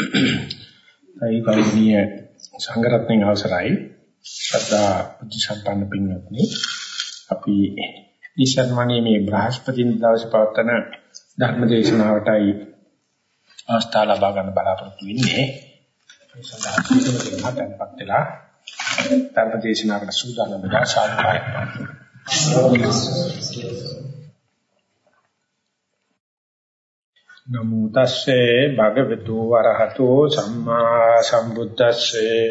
ඒ කෞණීය සංගරත්නයේ අවසරයි. ශ්‍රද්ධා බුද්ධ සම්පන්න පින්වත්නි අපි නිසන්මණී මේ බ්‍රහස්පතින් දවසේ පවත්වන ධර්ම දේශනාවටයි අවස්ථාව ලබා ගන්න බලාපොරොත්තු වෙන්නේ. ඒ සඳහා සිදුවන හටන්පත් වෙලා ධර්ම දේශනාවට සූදානම් වෙලා සාකච්ඡා නමෝ තස්සේ භගවතු වරහතෝ සම්මා සම්බුද්දස්සේ.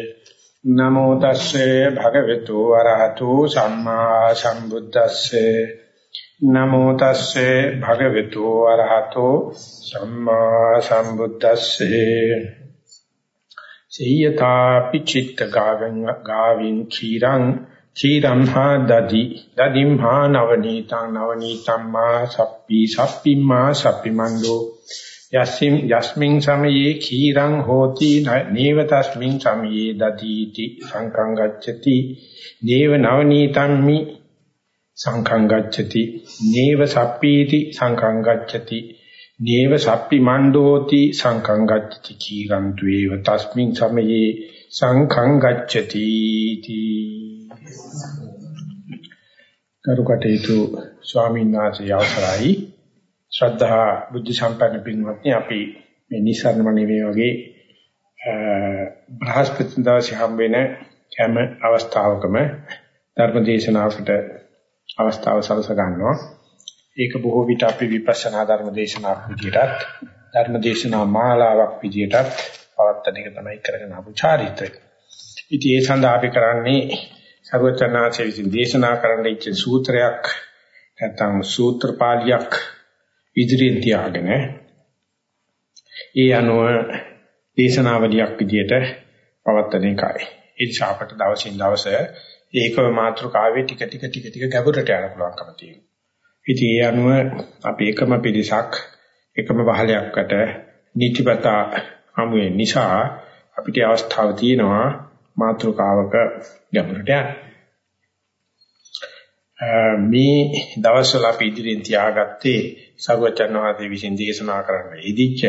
නමෝ තස්සේ භගවතු වරහතෝ සම්මා සම්බුද්දස්සේ. නමෝ තස්සේ භගවතු වරහතෝ සම්මා සම්බුද්දස්සේ. සේයතා පිචිත්ත ගාවෙන් ගාවින් khīරං චීරම් හා දදි දදිම් හා නවනීතං නවනීතම් මා සප්පි සප්පිම්මා සප්පිමන්දෝ යස්මින් යස්මින් සමයේ khīරං හෝති නේව තස්මින් සමයේ දදීති සංකං ගච්ඡති නේව නවනීතම් මි සංකං ගච්ඡති නේව සප්පීති සංකං ගච්ඡති නේව සප්පි මණ්ඩෝති සංකං ගච්ඡති khīරං ද්වේව තස්මින් සමයේ සංඛං ගච්ඡති තී කරුකටේතු ස්වාමීන් වහන්සේ අවසරයි ශ්‍රද්ධා බුද්ධ සම්පන්න පින්වත්නි අපි මේ නිසරණමණි මේ වගේ බ්‍රහස්පති දවසේ හම් වෙන හැම අවස්ථාවකම ධර්ම දේශනාවකට අවස්ථාව සලස ගන්නවා ඒක බොහෝ විට අපි විපස්සනා ධර්ම දේශනාවක් විදිහටත් ධර්ම දේශනා මාලාවක් විදිහටත් පවත්වන එක තමයි කරගෙන ආපු චාරිත්‍රය. ඉතින් ඒ සඳහා අපි කරන්නේ සර්වචනාචර්ය විසින් දේශනා කරන්න ඉච්ච සූත්‍රයක් නැත්නම් සූත්‍ර පාළියක් ඉදිරියෙන් තියාගෙන ඒ අනුව දේශනාවලියක් විදියට පවත්වන එකයි. ඒ නිසා අපට දවසින් දවස ඒකව මාතෘකාවේ ටික ටික ටික ටික ගැඹුරට යන්න පුළුවන්කම තියෙනවා. ඉතින් ඒ අනුව අපි එකම පිළිසක් එකම බහලයක්කට නිතිපතා හමු වෙන නිසා අපිට අවස්ථාව තියෙනවා මාතෘකාවක ගැඹුරට යන්න. මේ දවස්වල අපි ඉදිරියෙන් තියාගත්තේ සර්වචන්නාදී විසින් දේශනා කරන්න ඉදිච්ච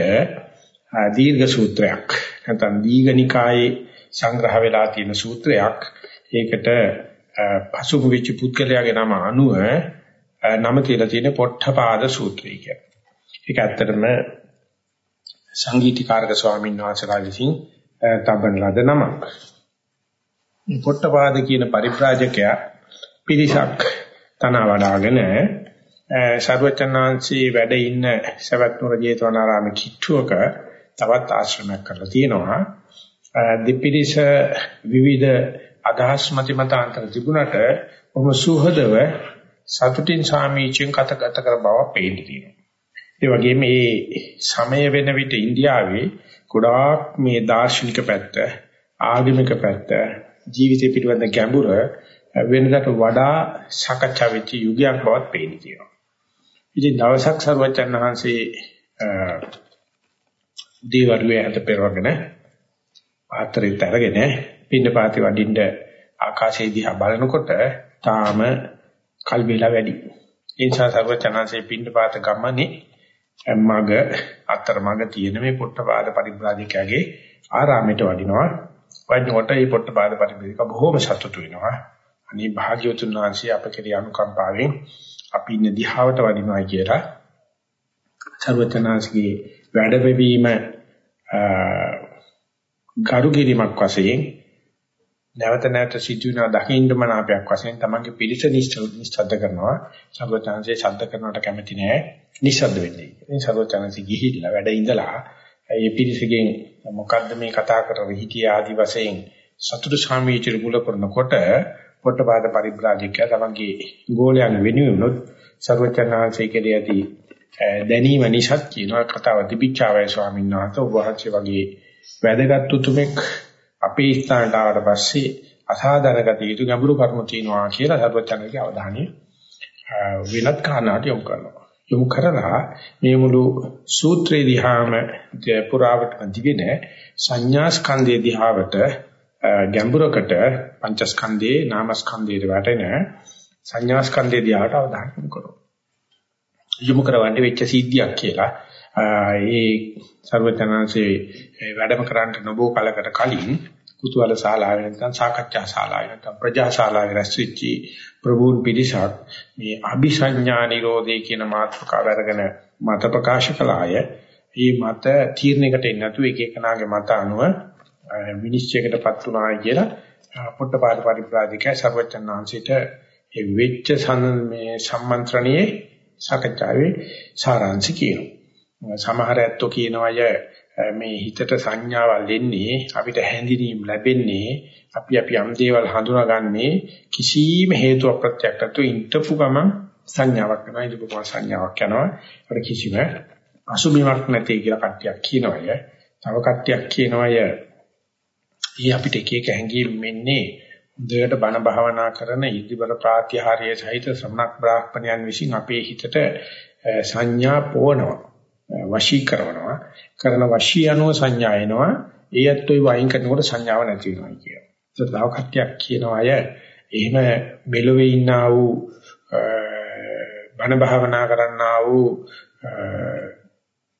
දීර්ඝ සූත්‍රයක්. නැත්නම් දීඝනිකායේ සංග්‍රහ වෙලා තියෙන සූත්‍රයක්. ඒකට පසුබු වෙච්ච පුද්ගලයාගේ නම අනුව නම තියලා තියෙන පොට්ටපාද සූත්‍රය කියන්නේ. ඒක ඇත්තටම සංගීතීකාරක ස්වාමීන් වහන්සේලා විසින් තබන ලද නමක්. පොට්ටපාද කියන පරිබ්‍රාජකයා පිරිසක් තන වඩාගෙන සර්වචනාංශී වැඩ ඉන්න සවැත් නුර ජේතවනාරාමේ කිට්ටුවක තවත් ආශ්‍රමයක් කරලා තියෙනවා. දෙපිරිස විවිධ අදහස් මත මතාන්තර තිබුණට ඔහොම සුහදව සතුටින් සාමීචෙන් කතගත කර බව පේන්න තියෙනවා. ඒ වගේම මේ සමය වෙන විට ඉන්දියාවේ ගොඩාක් මේ දාර්ශනික පැත්ත, ආගමික පැත්ත, ජීවිතය පිළිබඳ ගැඹුර වෙනකට වඩා සාකච්ඡා වෙච්ච යුගයක් බවත් පේන්න තියෙනවා. ඉතින් දවසක් සර්වචන් වහන්සේ දීවරුවේ හද පෙරවගෙන පාත්‍රයට අරගෙන පින්න පාති වඩින්න ආකාශයේ දිහා බලනකොට තාම කල් වේලා වැඩි. ඒ නිසා සර්වචනanse පින්න පාත ගමනේ මග අතර මග තියෙන මේ පොට්ටපාද පරිබ්‍රාජකයාගේ ආරාමයට වඩිනවා. වඩිනකොට මේ පොට්ටපාද පරිබ්‍රාජක බොහෝම සතුටු වෙනවා. අනේ භාග්‍යවතුන් වහන්සේ අප කෙරේ අනුකම්පාවෙන් අපි ඉන්න දිහාවට වඩිනවා කියලා සර්වචනාංශගේ වැඩ බැවීම ගරු කිරීමක් වශයෙන් නැවත නැවත සිදුවන දකින්න මනාපයක් වශයෙන් තමන්ගේ පිළිස නිශ්චද්ද කරනවා සර්වචනාංශයේ ශබ්ද කරනවට කැමති නෑ නිශ්ශබ්ද වෙන්නේ. ඉතින් සර්වචනාංශي ගිහිල්ලා වැඩ ඉඳලා ඒ පිළිසගෙන් මොකද්ද මේ කතා කරගෙන හිටිය ආදි වශයෙන් සතුටු සාමීචර මුල කරනකොට පොට්ටපාද පරිබ්‍රාජකයා තමන්ගේ ගෝලයන් වෙනුවෙන්නොත් සර්වචනාංශයේ කෙරේ ඇති දැනීම නිසාත් කියනවා කතාව තිබිච්චාවයි ස්වාමීන් වහන්සේ ඔබ වහන්සේ වගේ වැදගත් උතුමෙක් අපේ ස්ථානට ආවට පස්සේ අසාධාරණ ගතිය යුතු ගැඹුරු කර්ම තියෙනවා කියලා සර්වචනාංශයේ අවධානය වෙනත් කාරණාට යොමු කරනවා. යොමු කරලා මේ මුළු සූත්‍රේ දිහාම පුරාවට දිවෙන සංඥා ස්කන්ධයේ දිහාවට ගැඹුරකට පංචස්කන්ධයේ නාමස්කන්ධයේ වැටෙන සංඥාස්කන්ධයේ දිහාට අවධානය යොමු කරනවා. යොමු කරවන්නේ වෙච්ච සිද්ධියක් කියලා ඒ ਸਰවඥාන්සේ වැඩම කරන්න නොබෝ කලකට කලින් කුතුහල ශාලාවේ නැත්නම් සාකච්ඡා ශාලාවේ නැත්නම් ප්‍රජා ශාලාවේ රැස්විච්චි ප්‍රභූන් පිරිසක් මේ අபிසඤ්ඤා නිරෝධය කියන මාතෘකාව අරගෙන මත ප්‍රකාශ කළාය. මේ මත තීරණයකට එන්නේ නැතුව එක එකනාගේ මත අනුව විනිශ්චයකටපත් වුණායි කියලා පොට්ටපාද පරිප්‍රාජිකය සර්වචන්නාංශයට ඒ වෙච්ච මේ සම්මන්ත්‍රණයේ සාකච්ඡාවේ සාරාංශය කියනවා. සමහර ඇත්තෝ කියනවාය මේ හිතට සංඥාවල් එන්නේ අපිට හැඳිනීම් ලැබෙන්නේ අපි අපි යම් දේවල් හඳුනාගන්නේ කිසිම හේතුවක් ප්‍රත්‍යක් නැතුව ඉන්ටපු ගමන් සංඥාවක් වෙනවා ඉඳපු ගමන් සංඥාවක් යනවා. ඒකට කිසිම අසුබිමක් නැtei කියලා කට්ටියක් කියනවාය. තව කට්ටියක් කියනවාය. ඊ අපිට එක එක හැඟීම් මෙන්නේ. දෙයට බණ භාවනා කරන ඉදිබල ප්‍රාත්‍යහාරයේ සහිත ශ්‍රමණක් බ්‍රාහ්මණයන් විසින් අපේ හිතට සංඥා පොවනවා වශී කරනවා කරන වශී අනුව සංඥා එනවා ඒ ඇත්තෝයි වයින් කරනකොට සංඥාව නැති වෙනවා කියනවා. ඒක තව කට්ටියක් කියනවා අය එහෙම මෙලොවේ ඉන්නා වූ බණ භාවනා කරන්නා වූ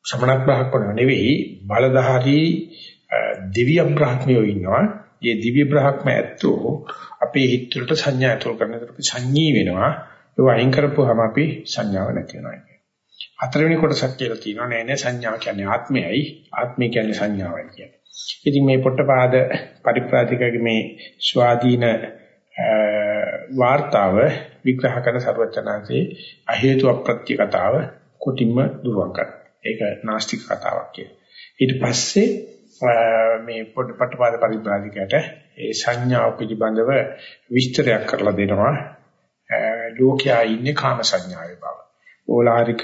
ශ්‍රමණක් බ්‍රාහ්මණ නෙවෙයි බලධාරී දිව්‍ය බ්‍රාහ්මණයෝ ඉන්නවා. මේ දිව්‍ය බ්‍රාහ්ම ඇත්තෝ අපේ හිත වලට සංඥා ඇතුල් කරනකොට අපි සංඤී වෙනවා. ඒක අයින් කරපුවාම අපි සංඥාව නැති වෙනවා. හතරවෙනි කොටසක් කියලා තියෙනවා නෑ නෑ සංඥාව කියන්නේ ආත්මයයි ආත්මය කියන්නේ සංඥාවයි කියන්නේ. ඉතින් මේ පොට්ටපාද පරිප්‍රාතිකගේ මේ ස්වාධීන වාර්තාව විග්‍රහ කරන ਸਰවචනාංශේ අහේතු අප්‍රත්‍ය කතාව කොටින්ම දුරවන් කරනවා. ඒක නාස්තික කතාවක් කියලා. ඊට පස්සේ මේ පොට්ටපාද පරිප්‍රාතිකයට ඒ සංඥාව පිළිබඳව විස්තරයක් කරලා දෙනවා. ලෝකයා ඉන්නේ කාම සංඥාවේ බව. ඕලාරික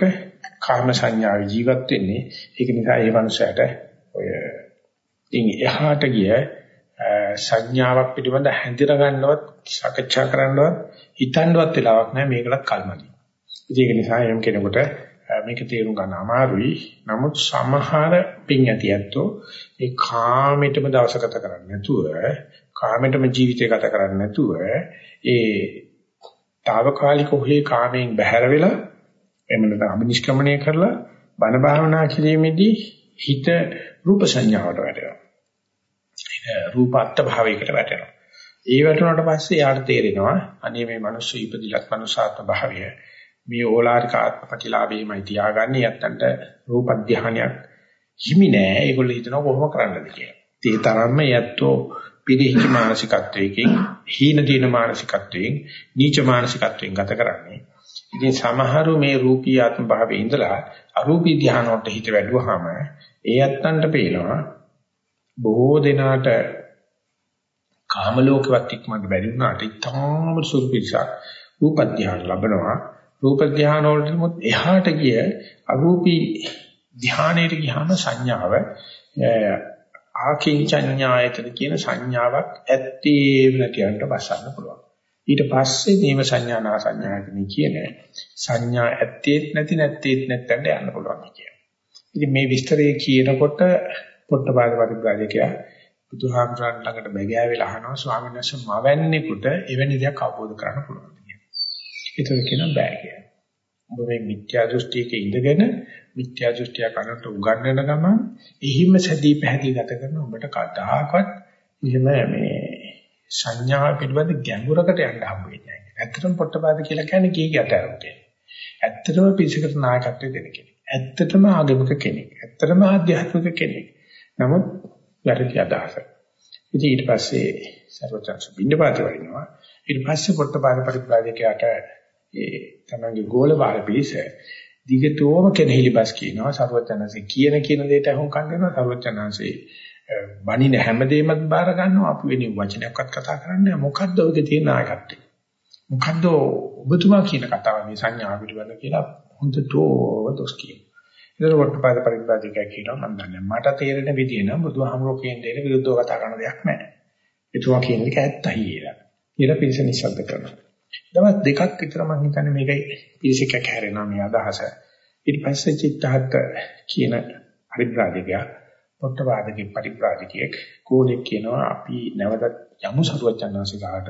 කාම සංඥාවේ ජීවත් වෙන්නේ. ඒක නිසා ඒ මනුස්සයාට ඔය ඉතින් එහාට ගිය සංඥාවක් පිළිබඳ හැඳින ගන්නවත් සාකච්ඡා කරන්නවත් හිතන්නවත් වෙලාවක් නැහැ මේකටත් කල්මදි. ඒක නිසා යම් කෙනෙකුට මේක තේරුම් ගන්න අමාරුයි. නමුත් සමහර පින් ඇති ඇත්තෝ ඒ කාමෙටම දවස ගත කරන්නේ නැතුව කාමෙටම ජීවිතය ගත කරන්නේ නැතුව ඒ తాවකාලික ඔහේ කාමයෙන් බැහැර වෙලා එහෙම නැත්නම් අභිනිෂ්ක්‍මණය කරලා බණ භාවනා කිරීමේදී හිත රූප සංඥාවට වැටෙනවා. ඒක රූපාත්ත භාවයකට වැටෙනවා. ඒ වැටුණාට පස්සේ යාට තේරෙනවා අනේ මේ මිනිස්සු ඉපදිලත් මනුසාත්ම භාවය මේ ඕලාරික ආත්මපටිලාභෙමයි තියාගන්නේ යත්තන්ට රූප ධානයක් හිමි නෑ. ඒගොල්ලෝ හිතනවා කොහොම කරන්නද කියලා. ඒ තරම්ම යැත්තෝ පිරිහිච්ච මානසිකත්වයකින් හීන දින මානසිකත්වයෙන් නීච මානසිකත්වයෙන් ගත කරන්නේ. ඉතින් සමහරු මේ රූපී ආත්ම භාවයේ ඉඳලා අරූපී ධානය වලට හිත වැඩුවාම ඒ ඇත්තන්ට පේනවා බොහෝ දෙනාට කාම ලෝකවත් ඉක්මනට බැරි වුණාට ඉතාම සුළු පිටසක් රූප ධානය ලැබනවා. රූප ධානය වලටමුත් එහාට ගිය අරූපී ධානයට ගියාම සංඥාව ආකින්චඤ්ඤායතන කියන සංඥාවක් ඇත්තේම නැතිවට බසන්න පුළුවන්. ඊට පස්සේ නීව සංඥා නා සංඥායතන කියන සංඥා ඇත්තේත් නැති නැත්තේත් නැත්තඳ යන්න පුළුවන් කියන. ඉතින් මේ විස්තරය කියනකොට පොට්ටපාද පරිබ්‍රාජකයා බුදුහාමුදුරන් ළඟට බැගෑවිලා අහනවා ස්වාමීන් වහන්සේ මවන්නේකට එවැනි දෙයක් අවබෝධ කරගන්න පුළුවන්ද කියලා. ඒක කියන බෑ කියලා. ඔබ මේ මිත්‍යා දෘෂ්ටියක ඉඳගෙන මිත්‍යා දෘෂ්ටිය කරනට උගන්වන ගමන් එහිම සැදී පැහැදී ගත කරන ඔබට කවදාකවත් එහෙම මේ සංඥා පිළිබඳ ගැඹුරකට යන්න හම්බ වෙන්නේ නැහැ. ඇත්තටම පොට්ටපාද කියලා කියන්නේ කීක යටාරුම් කෙනෙක්. ඇත්තටම පිළිසකට නායකත්වය දෙන කෙනෙක්. ඇත්තටම ආගමික කෙනෙක්. ඇත්තටම ආධ්‍යාත්මික කෙනෙක්. නමුත් වැරදි අදහස. ඉතින් ඊට පස්සේ සර්වචන්ස බින්දපාත වරිනවා. ඊට පස්සේ පොට්ටපාද පරිප්‍රාජකයාට ඒ තමන්ගේ ගෝල බාල පිළිස දිගටම කෙනෙහිලිපස් කියනවා සර්වචනන්සේ කියන කියන දෙයට අහුම්කම් දෙනවා සර්වචනන්සේ බණින හැමදේම බාර ගන්නවා අපි වෙන වචනයක්වත් කතා කරන්නේ මොකද්ද ඔයගේ තියෙන නායකත්වය මොකද්ද ඔබතුමා කියන කතාව මේ සංඥා පිළිබඳ කියලා හොඳට දොස් කියන. ඒතර වටපාද පරිබ්‍රාජකයා කියනවා මම දන්නේ මට තේරෙන විදිය නම් බුදුහාමුදුරුවෝ කියන දෙයට විරුද්ධව කතා කරන දෙයක් නැහැ. එතුමා කියන එක ඇත්තයි කියලා. කියලා පිළිස නිශ්ශබ්ද කරනවා. දවස් දෙකක් විතර මම හිතන්නේ මේකයි පිළිසකක් හැරෙනවා මේ අදහස. ඊට පස්සේ චිත්තහත් කියන පරිබ්‍රාජකයා පොට්ටවාදගේ පරිප්‍රාජිකයෙක් කෝලෙක් කියනවා අපි නැවතත් යමු සරුවචනාංශිකාට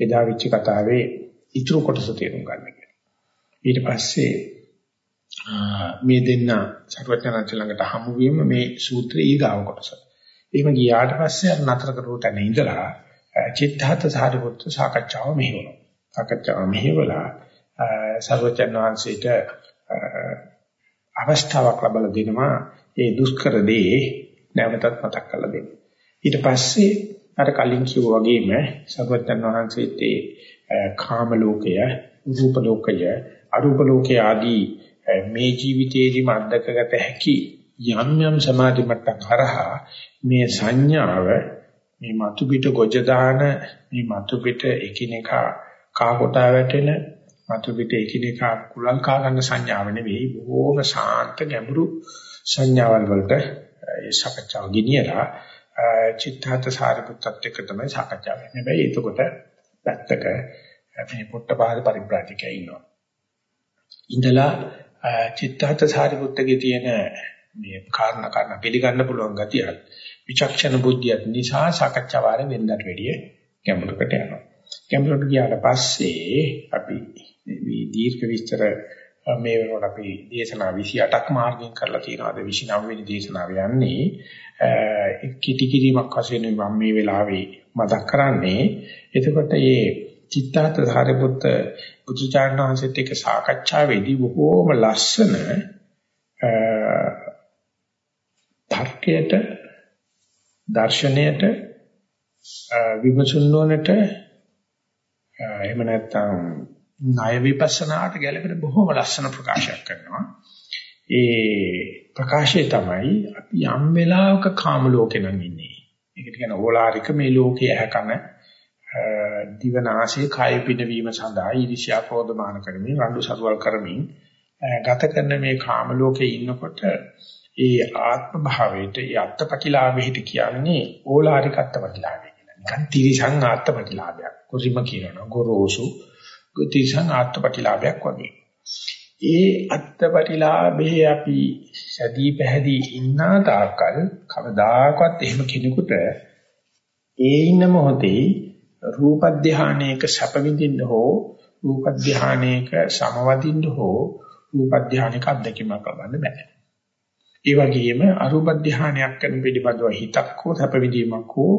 එදා වෙච්ච කතාවේ ඉතුරු කොටස තේරුම් ගන්න කියලා. ඊට පස්සේ මේ දෙන්න සර්වඥාන්ත ළඟට හමු වීම මේ සූත්‍රයේ ඊගාව කොටස. එහෙම ගියාට පස්සේ අර නතර කරපු තැන ඉඳලා චිත්තහත සාරිපුත්‍ර සාකච්ඡාව මෙහෙවනවා. සාකච්ඡාව මෙහෙवला සර්වඥාන්සේට අවස්ථාවක් ලැබලා දෙනවා ඒ දුෂ්කර දේ නැවතත් මතක් කරලා දෙන්න. ඊට පස්සේ අර කලින් කිව්වා වගේම සර්වඥාන් වහන්සේත් ඒ කාම ලෝකය, රූප ලෝකය, අරූප ලෝකය ආදී මේ ජීවිතයේදීම අත්දකගත හැකි යම් යම් සමාධි මට්ටම් හරහා මේ සංඥාව මේ මතු පිට ගොජ දාන මේ මතු පිට එකිනෙකා කා කොටා වැටෙන මතු පිට එකිනෙකා කුලං කා ගන්න සංඥාව නෙවෙයි බොහෝම ශාන්ත ගැඹුරු සංඥාවල් වලට ඒ සකච්ඡාව ගෙනියලා චිත්තාත සාරිපුත්තත් එක්ක තමයි සාකච්ඡා වෙන්නේ. හැබැයි එතකොට පැත්තක මේ පොට්ටපාද පරිබ්‍රාජකයා ඉන්නවා. ඉඳලා චිත්තාත සාරිපුත්තගේ තියෙන මේ කාරණා කාරණා පිළිගන්න පුළුවන් ගතියත් විචක්ෂණ බුද්ධියත් නිසා සාකච්ඡා වාරේ වෙනදට වැඩිය ගැඹුරකට යනවා. ගැඹුරට ගියාට පස්සේ අපි මේ දීර්ඝ විස්තර මේ වෙනකොට අපි දේශනා 28ක් මාර්ගයෙන් කරලා තියෙනවා. අද 29 වෙනි දේශනාව යන්නේ කිටි කිරීමක් වශයෙන් මම මේ වෙලාවේ මතක් කරන්නේ. එතකොට මේ චිත්තාත සාරිපුත්ත බුදුචානන් වහන්සේත් එක්ක සාකච්ඡාවේදී බොහෝම ලස්සන තර්කයට දර්ශනයට විමසුන් නොනට එහෙම නැත්නම් ණය විපස්සනාට ගැලපෙන බොහොම ලස්සන ප්‍රකාශයක් කරනවා. ඒ ප්‍රකාශය තමයි අපි යම් වෙලාවක කාම ලෝකේ නම් ඉන්නේ. ඒකට කියන ඕලාරික මේ ලෝකයේ ඇකන දිවනාසයේ කාය පිනවීම සඳහා ඊර්ෂ්‍යා ක්‍රෝධමාන කරමින් රණ්ඩු සරුවල් කරමින් ගත කරන මේ කාම ලෝකේ ඉන්නකොට ඒ ආත්ම භාවයට ඒ අත්පටිලාභෙහිට කියන්නේ ඕලාරික අත්පටිලාභය කියලා. නිකන් තිරිසං ආත්මපටිලාභයක්. කුසිම කියනවා ගොරෝසු තිරිසං ආත්මපටිලාභයක් වගේ. ඒ අත්පටිලාභේ අපි සැදී පැහැදී ඉන්න තාක්කල් කවදාකවත් එහෙම කෙනෙකුට ඒ ඉන්න මොහොතේ රූප ධානයක සැප විඳින්න හෝ රූප ධානයක සමවදින්න හෝ රූප ධානයක අත්දැකීමක් ලබන්න බෑ. ඒ වගේම අරූප ධානයක් කරන පිළිබඳව හිතක් හෝ සැප විඳීමක් හෝ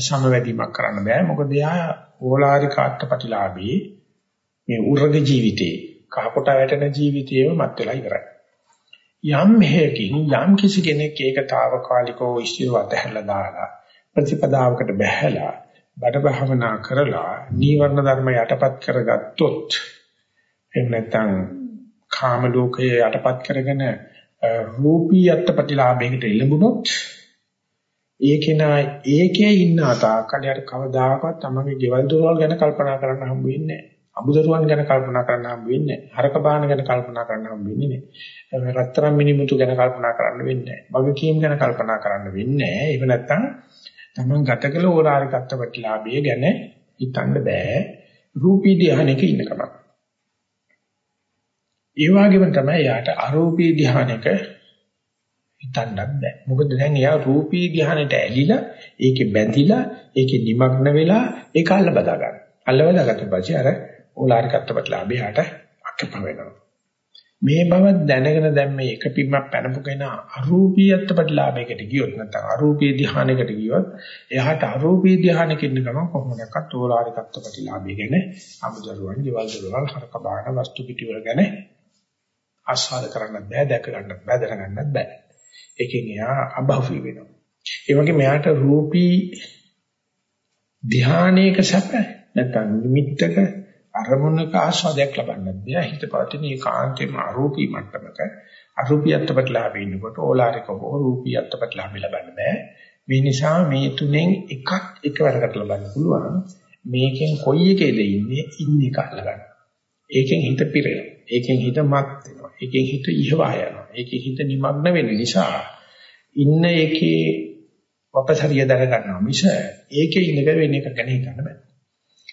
සමවැදීමක් කරන්න බෑ. මොකද එයා ඕලාරික අත්පටිලාභී මේ උර්ග ජීවිතේ කහකොට වැටෙන ජීවිතේම මත් වෙලා ඉවරයි. යම් හේකින් යම් කිසි කෙනෙක් ඒකතාවකාලිකව ඉස්තිරව අතහැරලා දාලා ප්‍රතිපදාවකට බැහැලා බඩ භවනා කරලා නීවරණ ධර්ම යටපත් කරගත්තොත් එහෙම නැත්නම් කාම ලෝකයේ යටපත් කරගෙන රූපී අත්පටිලාභයකට එළඹුණොත් ඒකේනා ඒකේ ඉන්න තාකලියට කවදාකවත් තමගේ ගෙවල් දොරවල් ගැන කල්පනා කරන්න හම්බ වෙන්නේ නැහැ. අමුදරුවන් ගැන කල්පනා කරන්න හම්බ වෙන්නේ නැහැ. හරක බාන ගැන කල්පනා කරන්න හම්බ වෙන්නේ නැහැ. රත්තරන් මිනිමුතු ගැන කල්පනා කරන්න වෙන්නේ නැහැ. වගකීම් ගැන කල්පනා කරන්න වෙන්නේ නැහැ. එහෙම නැත්නම් තමන් ගත කළ ඕලාරිකත්ව ප්‍රතිලාභය ගැන හිතන්න බෑ. රූපී ධානයක ඉන්නකම. ඒ වගේම තමයි යාට අරූපී ධානයක හිතන්නත් බෑ. මොකද දැන් එයා රූපී ධානයට ඇලිලා ඒකේ බැඳිලා ඒකේ নিমগ্ন වෙලා ඒක අල්ල බදා ගන්න. අල්ල බදාගත්ත පස්සේ අර ඕලාරිකත්ව ප්‍රතිලාභයට අක්කප වෙනවා. මේ බව දැනගෙන දැන් මේ එක පිම්මක් පැනපු කෙනා අරූපීයත්ව ප්‍රතිලාභයකට ගියොත් නැත්නම් අරූපී ධ්‍යානයකට ගියොත් එයාට අරූපී ධ්‍යානයක ඉන්න ගමන් කොහොමදක්වත් ඕලාරිකත්ව ප්‍රතිලාභය ගැන අමුදරුවන්, ජීවල් දරුවන්, හරක බාන වස්තු පිටිවල ගැන ආස්වාද කරන්න බෑ, දැක ගන්න බෑ, දැනගන්නත් බෑ. ඒකෙන් එයා අභවී වෙනවා. ඒ වගේ මෙයාට රූපී ධ්‍යානයක සැප නැත්නම් නිමිත්තක අරමුණක ආස්වාදයක් ලබන්නත් බෑ හිත පවතින ඒකාන්තයෙන්ම අරූපී මට්ටමක. අරූපීයත්ව ප්‍රතිලාභය ඉන්නකොට ඕලාරික හෝ රූපීයත්ව ප්‍රතිලාභය ලබන්න බෑ. මේ නිසා මේ තුනෙන් එකක් එකවරකට ලබන්න පුළුවන්. මේකෙන් කොයි එකේද ඉන්නේ? ඉන්න එක අල්ලගන්න. ඒකෙන් හිත පිරෙනවා. ඒකෙන් හිත මත් වෙනවා. ඒකෙන් හිත ඉහවා යනවා. ඒකෙන් හිත නිමග්න වෙන නිසා ඉන්න එකේ වපසරිය දර ගන්නවා මිස ඒකේ ඉඳගෙන වෙන එක ගැන හිතන්න බෑ.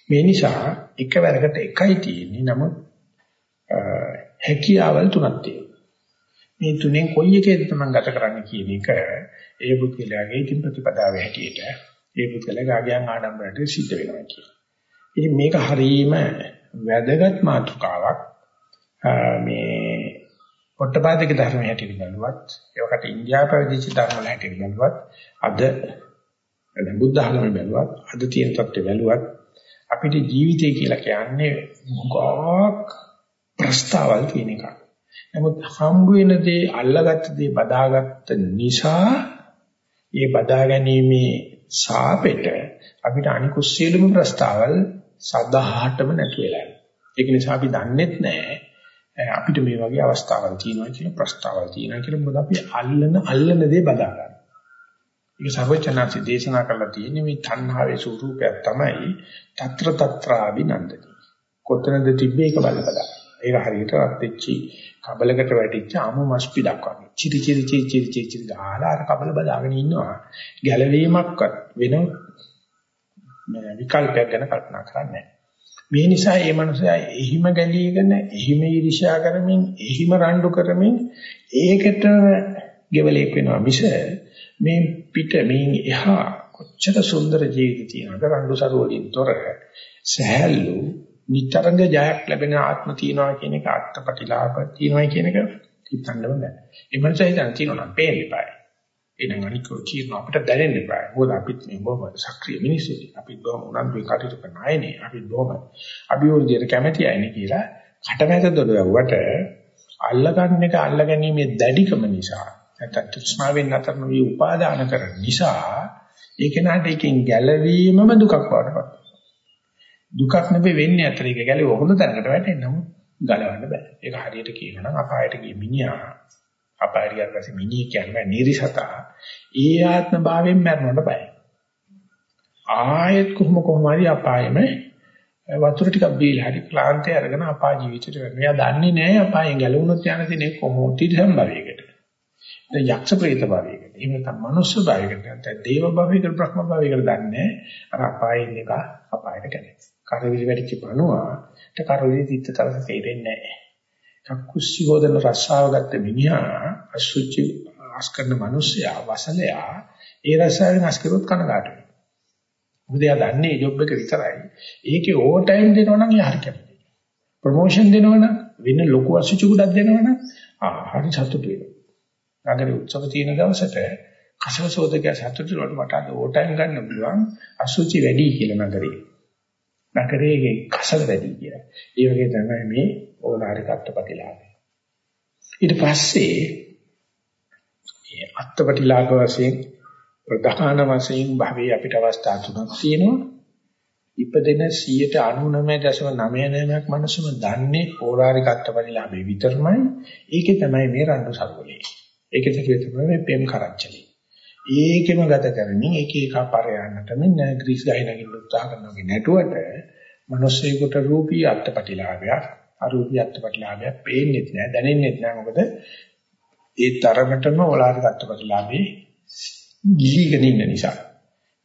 මේ නිසා එකවරකට එකයි තියෙන්නේ. නමුත් හැකියාවල් තුනක් තියෙනවා. මේ තුනෙන් කොයි එකේද තමයි ගත කරන්න කියන එක ඒ බුද්ධිලයාගේ ඉතින් ප්‍රතිපදාවේ හැටියට ඒ බුද්ධිලයාගේ ආඩම්බරයට සිද්ධ වෙනවා කියන. ඉතින් මේක හරීම වැදගත් මාතෘකාවක්. මේ පොට්ටපාදික ධර්ම හැටියට බලුවත් ඒකට ඉන්දියාව පැවිදිච්ච ධර්ම වල හැටියට බලුවත් අද දැන් බුද්ධ ධර්ම බැලුවත් අද තියෙන තත්ත්වය බැලුවත් අපිට ජීවිතය කියලා කියන්නේ මොකක් ප්‍රස්තාවල් කියන එකක්. නමුත් හම්බ වෙන දේ අල්ලගත්ත දේ බදාගත්ත නිසා ඒ බදා ගැනීමේ සාපෙට අපිට අනිකුත් සියලුම ප්‍රස්තාවල් සදාහටම නැති වෙලා. ඒක නිසා අපි දන්නෙත් නැහැ අපිට මේ වගේ අවස්ථාවල් තියෙනවා කියලා ප්‍රස්තාවල් තියෙනවා කියලා මොකද අපි අල්ලන අල්ලන දේ බදා ගන්න. ඒක සර්වචනාසි දේශනා කරලා තියෙන්නේ මේ තණ්හාවේ ස්වરૂපයක් තමයි తත්‍ර తත්‍රාබිනන්දති. කොතනද තිබ්බේ ඒක බලපදා. ඒක හරියට රත්ච්චි කබලකට වැටිච්ච ආම මස් පිටක් වගේ. චිරි චිරි චිරි චිරි චිරි චිරි ගාලා අර කබල බදාගෙන ඉන්නවා. ගැලවීමක්වත් වෙන විකල්පයක් ගැන කල්පනා කරන්නේ නැහැ. මේ නිසා මේ මනුස්සයා එහිම ගැලීගෙන එහිම ඊර්ෂ්‍යා කරමින් එහිම රණ්ඩු කරමින් ඒකට ගෙවලෙක් වෙනවා මිස මේ පිට මේ එහා කොච්චර සුන්දර ජීවිත තියෙනවද රණ්ඩු සරුවලින් තොර සහැල්ලු නිතරංග ජයක් ලැබෙන ආත්ම තියනවා කියන එක අත්පටිලාභ තියනවා කියන එක හිතන්නම බෑ. ඒ මනස හිතන තියෙනවා නම් පේන්න eBay. එනම් අනික කියන අපිට දැනෙන්න eBay. මොකද අපිත් මේ බොහොම සක්‍රීය මිනිස්සු. අපිත් බොහොම උනන්දුවෙන් කටයුතු කරන අයනේ. අපිත් බොහොම අභිවෘද්ධියට කැමැති අයනේ කියලා කටමැද දොඩවුවට අල්ලගන්න එක අල්ලගැනීමේ දැඩිකම නිසා නැත්නම් තෘෂ්ණාවෙන් අතර නොවි උපාදාන කරන නිසා ඒක නට එකෙන් ගැලවීමම දුකක් වඩපත්. දුකක් නෙවෙයි වෙන්නේ අතර ඒක ගැලෙව හොඳ තැනකට වැටෙන්නම ගලවන්න බෑ. ඒක හරියට කියනවා නම් අපායට ගිය මිනිහා අපායට ගියාට පස්සේ මිනිහ කියන්නේ නිරිසතා ඒ ආත්ම භාවයෙන් මැරෙන්නට බෑ. ආයෙත් කොහොම කොහම හරි අපායෙම වතුර ටිකක් බීලා හරි ක්ලාන්තය අරගෙන අපා ජීවිතේට වෙනවා. එයා දන්නේ නැහැ අපායෙන් ගැලවුණොත් යන තැන කොහොමද සම්භවයකට. දැන් යක්ෂ ප්‍රේත භවයකට. එහෙම නැත්නම් මනුෂ්‍ය භවයකට නැත්නම් දේව භවයකට බ්‍රහ්ම භවයකට දන්නේ අර අපායෙන් එක අපායට කැමති. කරවිලි වැඩිච්ච බණුවාට කරවිලි දිත්ත තරස තේරෙන්නේ නැහැ. කක්කුස්සි හොදන රස්සාව ගත්ත මිනිහා අසුචි ආස් කරන මිනිසයා වසලයා ඒ රස්සාවෙන් අස්කරොත් කනගාටු වෙනවා. මොකද එයා දන්නේ ජොබ් එක විතරයි. ඒකේ ඕවර් ටයිම් දෙනවා නම් එයා හරි කැමතියි. ප්‍රොමෝෂන් දෙනවා නම් වෙන ලොකු අසුචි කුඩක් දෙනවා නම් ආ හරි සතුටු වෙනවා. නගරේ උත්සව තියෙන දවසට කසවසෝදක සතුටු වලට මට අද ඕවර් ටයිම් ගන්න පුළුවන් අසුචි වැඩි කියලා නගරේ. නගරයේ කසල වැඩි කියලා. ඒ වගේ තමයි මේ ඕලාරික අත්පටිලාභය. ඊට පස්සේ මේ අත්පටිලාභ වශයෙන් ප්‍රධාන වශයෙන් භවයේ අපිට අවස්ථා තුනක් තියෙනවා. ඉපදෙන 99.99ක් මනසම දන්නේ ඕලාරික අත්පටිලාභේ විතරමයි. ඒකේ තමයි මේ රණ්ඩු සරුවලේ. ඒකේ තමයි මේ පෙම් කරච්චලේ. ඒකෙම ගත කරමින් එක එක පරයන්නට මෙන්න ග්‍රීස් ගහේ නගින්න උත්සාහ කරනවා නැටුවට මිනිස්සෙකුට රූපී අත්පටිලාභයක් අරූපී අත්පටිලාභයක් පේන්නේ නැහැ දැනෙන්නේ නැහැ මොකද ඒ තරමටම ඔලාරික අත්පටිලාභේ ගිලිගෙන ඉන්න නිසා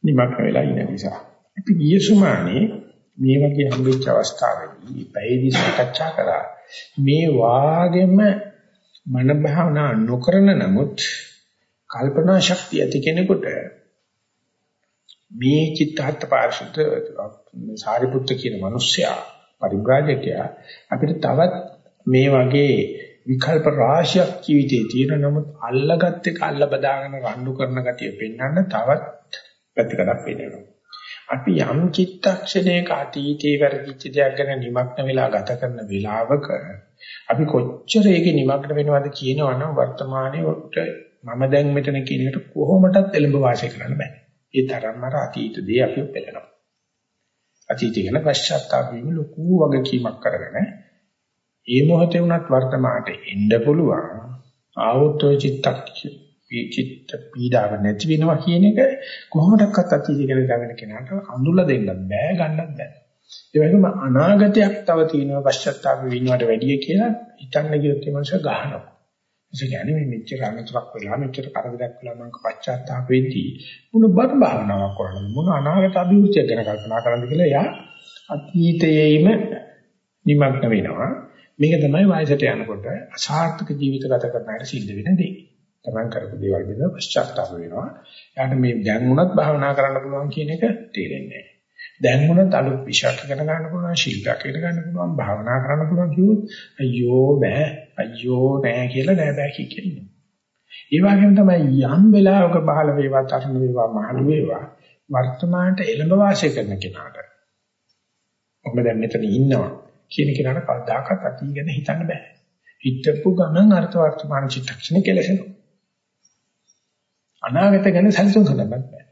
නිමක් වෙලා ඉන්න නිසා. අපි ගියසුමානේ මේ වගේ හම්බෙච්ච අවස්ථාවේදී පැයදී සාකච්ඡා කරා මේ වාගෙම මන භාවනා නොකරන නමුත් කල්පනා ශක්තිය ඇති කෙනෙකුට මේ චිත්තහත් පාරිශුද්ධ සාරිපුත්ත කියන මිනිසයා පරිබ්‍රාජකයා අපිට තවත් මේ වගේ විකල්ප රාශියක් ජීවිතේ තියෙන නමුත් අල්ලගත් එක අල්ල බදාගෙන රණ්ඩු කරන ගතිය පෙන්වන්න තවත් පැතිකඩක් වෙනවා. අපි යම් චිත්තක්ෂණයක අතීතේ වැරදිච්ච දෙයක් ගැන නිමග්න වෙලා ගත කරන වෙලාවක අපි කොච්චර ඒකේ නිමග්න වෙනවද කියනවනම් වර්තමානයේ උට මම දැන් මෙතන කියන එකට කොහොමදත් එළඹ වාසය කරන්න බෑ. ඒ තරම්ම අර අතීත දේ අපිව පෙළෙනවා. අතීතය ගැන පශ්චාත්තාප වීම ලොකු වගකීමක් කරගෙන ඒ මොහොතේ වුණත් වර්තමානට එන්න පුළුවන්. ආවොත් ඔය චිත්තක් චිත්ත පීඩාව නැති වෙනවා කියන එක කොහොමඩක්වත් අතීතය ගැන දඟන කෙනාට අඳුල්ලා දෙන්නත් බෑ ගන්නත් බෑ. ඒ වගේම අනාගතයක් තව තියෙනවා පශ්චාත්තාප වෙනවට වැඩිය කියලා හිතන්න ගියොත් ඒ මනුස්සයා ගහනවා. ඒ කියන්නේ මේ මෙච්චර අනතුරක් වෙලා මෙච්චර කරදරයක් වෙලා මම පශ්චාත්තාප වෙද්දී මොන බඩ භාවනාවක් කරනවද මොන අනාගත අභිවෘද්ධිය ගැන කල්පනා කරන්නද කියලා එයා අතීතයේම නිමග්න වෙනවා මේක තමයි වයසට යනකොට අසාර්ථක ජීවිත ගත කරන අය සිද්ධ වෙන දේ. තමන් කරපු දේවල් ගැන පශ්චාත්තාප වෙනවා. එයාට මේ දැන් වුණත් භාවනා කරන්න පුළුවන් කියන එක තේරෙන්නේ නැහැ. දැන් වුණත් අලුත් විෂයක් ඉගෙන ගන්න පුළුවන් ශිල්පයක් ඉගෙන ගන්න පුළුවන් භාවනා කරන්න පුළුවන් කිව්වොත් අයියෝ බෑ අයියෝ නෑ කියලා නෑ බෑ කියන්නේ. ඒ වගේම තමයි යම් වෙලාවක බහල වේවා තරණ වේවා මහලු වේවා වර්තමානට එළඹ වාසය කරන කෙනාට ඔබ දැන් මෙතන ඉන්නවා කියන කෙනාට කවදාකවත් අතී ගැන හිතන්න බෑ. හිතපු ගමන් අර්ථ වර්තමාන චිත්තක්ෂණ කෙලසෙනවා. අනාගත ගැන සැලසුම් කරන්නත් බෑ.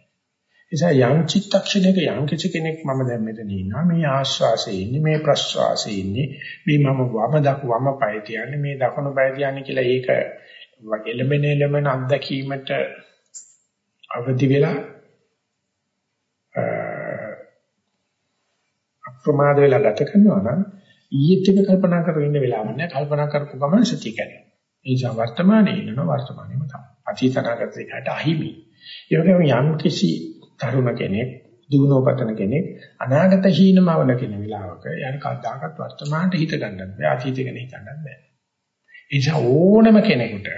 නිසා යම් චිත්තක්ෂණයක යම් කිසි කෙනෙක් මම දැන් මෙතන ඉන්නවා මේ ආශ්වාසයේ ඉන්නේ මේ ප්‍රශ්වාසයේ ඉන්නේ මේ මම වම දක් වම පය තියන්නේ මේ දකුණු පය තියන්නේ කියලා ඒක එළමෙන එළමෙන අත්දැකීමට අවදි වෙලා අප්‍රමාද වෙලා ගත කරනවා නම් ඊයේ තිබෙන කල්පනා කරගෙන ඉන්න වෙලාවක් නෑ කල්පනා කරපු ගමන් සතිය කැඩෙනවා. ඒ නිසා වර්තමානයේ ඉන්නවා වර්තමානයේම තමයි. අතීතනාගත දෙකට අහිමි. ඒ වගේම යම් කිසි තරුණ කෙනෙක් දිනුවපතන කෙනෙක් අනාගත හීනමවන කෙන වෙලාවක යන කද්දාකත් වර්තමානට හිත ගන්නත් බෑ අතීත ගැන හිතන්නත් බෑ. එනිසා ඕනම කෙනෙකුට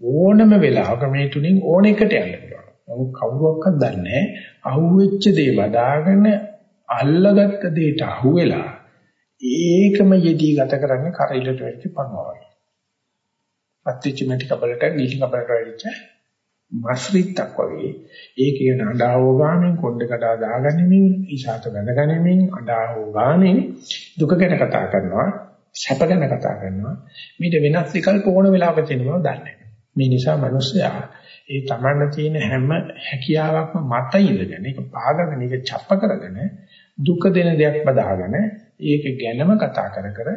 ඕනම වෙලාවක මේ තුنين ඕන එකට යන්න පුළුවන්. නමුත් කවුරුවක්වත් දන්නේ අහුවෙච්ච දේ වදාගෙන අල්ලගත්ත දේට අහුවෙලා ඒකම යෙදී ගත කරන්නේ කරිලට වෙච්ච පණුවා වගේ. අත්‍ත්‍ච මෙටි කබලට නීලි කබලට වෙච්ච මස්රිත්තක් වගේ. ඒකේ නඩාවෝ ගාමින් කොණ්ඩ කඩා දාගනිමින් ඊසాత වැඳගනිමින් අඩාවෝ ගාමින් දුක ගැන කතා කරනවා සැප ගැන කතා කරනවා. මේක වෙනස් විකල්ප ඕන වෙලාවක තියෙනවා දන්නේ මේ නිසා මිනිස්සයා ඒ තමන්න තියෙන හැම හැකියාවක්ම මත ඉඳගෙන ඒක පාගගෙන ඒක ڇප්ප කරගෙන දුක දෙන දෙයක් බදාගෙන ඒක ගැනම කතා කර කර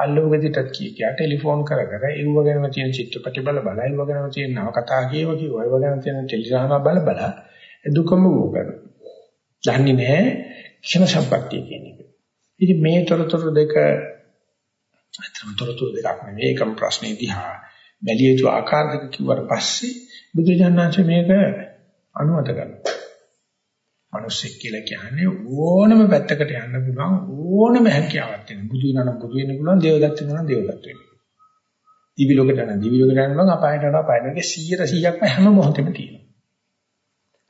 අල්ලුගෙදිටත් කිය කිය ටෙලිෆෝන් කර කර ඒව ගැනම තියෙන චිත්‍රපටි බල බල ඒව ගැනම තියෙන නව කතා කියව කිව්ව ඒව ගැන තියෙන ටෙලිග්‍රාම බල බල දුකම වූ කරන. දන්නේ නැහැ ක්ෂණ සම්පත්තිය කියන එක. ඉතින් මේ තොරතුරු දෙක අතරම තොරතුරු දෙකක් නෙවෙයි ඒකම ප්‍රශ්නේ දිහා බැලිය යුතු ආකාර දෙක කිව්වට පස්සේ බුදුජානනාංශ මේක අනුමත කරනවා. මිනිස්සෙක් කියලා කියන්නේ ඕනම පැත්තකට යන්න පුළුවන් ඕනම හැකියාවක් තියෙන. බුදු වෙනා බුදු වෙන්න පුළුවන්, දේවදත්ත වෙනා දේවදත්ත වෙන්න. දිවි ලෝකයට යන දිවි ලෝකයට යන නම් අපායට යන අපායට යන 100 100ක්ම හැම මොහොතෙම තියෙනවා.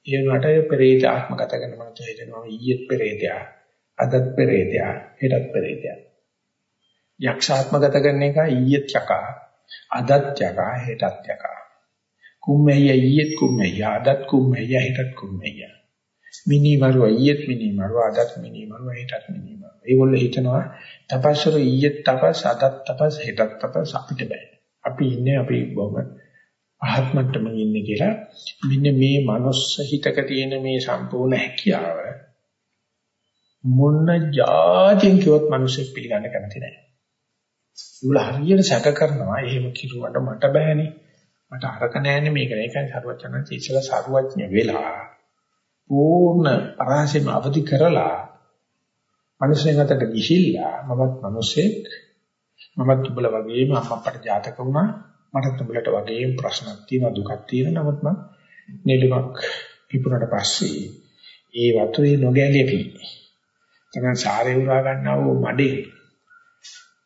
ඒ වුණාට පෙරේත ආත්මගත කරන මනස හිතෙනවා ඊයේත් පෙරේතයා, අදත් පෙරේතයා, හෙටත් පෙරේතයා. යක්ෂාත්මගත කරන එක ඊයේත් යකා, අදත් යකා, හෙටත් යකා. කුම්මෙය ඊයේත් කුම්මෙය, අදත් කුම්මෙය, හෙටත් කුම්මෙය. මිනිමරුව ඊයේත් මිනිමරුව අදත් මිනිමරුව හෙටත් මිනිමරුව. ඒගොල්ලෝ හිතනවා තපස්සර ඊයේත් තපස් අදත් තපස් හෙටත් තපස් අපිට බෑ. අපි ඉන්නේ අපි බොහොම පහත් මට්ටමක ඉන්නේ කියලා. මෙන්න මේ මනුස්ස හිතක තියෙන මේ සම්පූර්ණ හැකියාව මොන જાතියෙන් කිව්වත් මිනිස්සු පිළිගන්න කැමති නැහැ. ඒගොල්ලෝ හරියට සැක කරනවා එහෙම කිරුවට මට බෑනේ. මට අරක නෑනේ මේක. ඒකයි සරුවචනන් ඉස්සලා සරුවඥ වෙලා පූර්ණ පරාසෙම අවදි කරලා මිනිස්සුන් අතට ගිහිල්ලා මමත් මිනිසෙක් මමත් උඹලා වගේම අම්මප්පට ජාතක වුණා මටත් උඹලට වගේම ප්‍රශ්නක් තියෙනවා දුකක් තියෙනවා. නමුත් මම නෙළුමක් පිපුණාට පස්සේ ඒ වතුරේ නොගැලෙපි. තමයි සාරේ උරා ගන්නා වූ මඩේ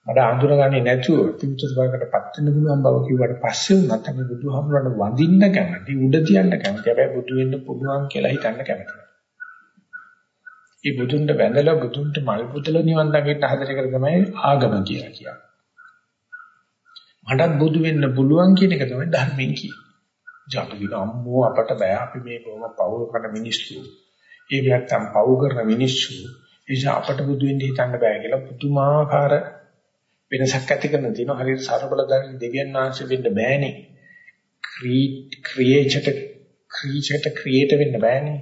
මඩ අඳුරගන්නේ නැතුව පිටුස් බවකටපත් වෙන්න පුළුවන් බව කිව්වට පස්සේ උනත් අපි බුදුහාමුදුරන් වඳින්න කැමති උඩ තියන්න කැමති හැබැයි බුදු වෙන්න පුළුවන් කියලා හිතන්න කැමති ඒ බුදුන්ට වැඳලා බුදුන්ට මල් පුදලා නිවන් දකින්න හදන එක තමයි ආගම කියලා කියන්නේ. මටත් බුදු වෙන්න පුළුවන් කියන එක තමයි ධර්මයෙන් කියන්නේ. ජාති දින අම්මෝ අපට බෑ අපි මේ කොහොම පවුල් කරන මිනිස්සු. ඒ නැත්තම් පව් කරන මිනිස්සු. ඒ නිසා අපට බුදු වෙන්න හිතන්න බෑ කියලා පුදුමාකාර වෙනසක් ඇති කරන තියෙනවා. හරියට සර්බලදාරි දෙවියන් වහන්සේ වෙන්න බෑනේ. ක්‍රියේටර් ක්‍රියේටර් ක්‍රියේට් වෙන්න බෑනේ.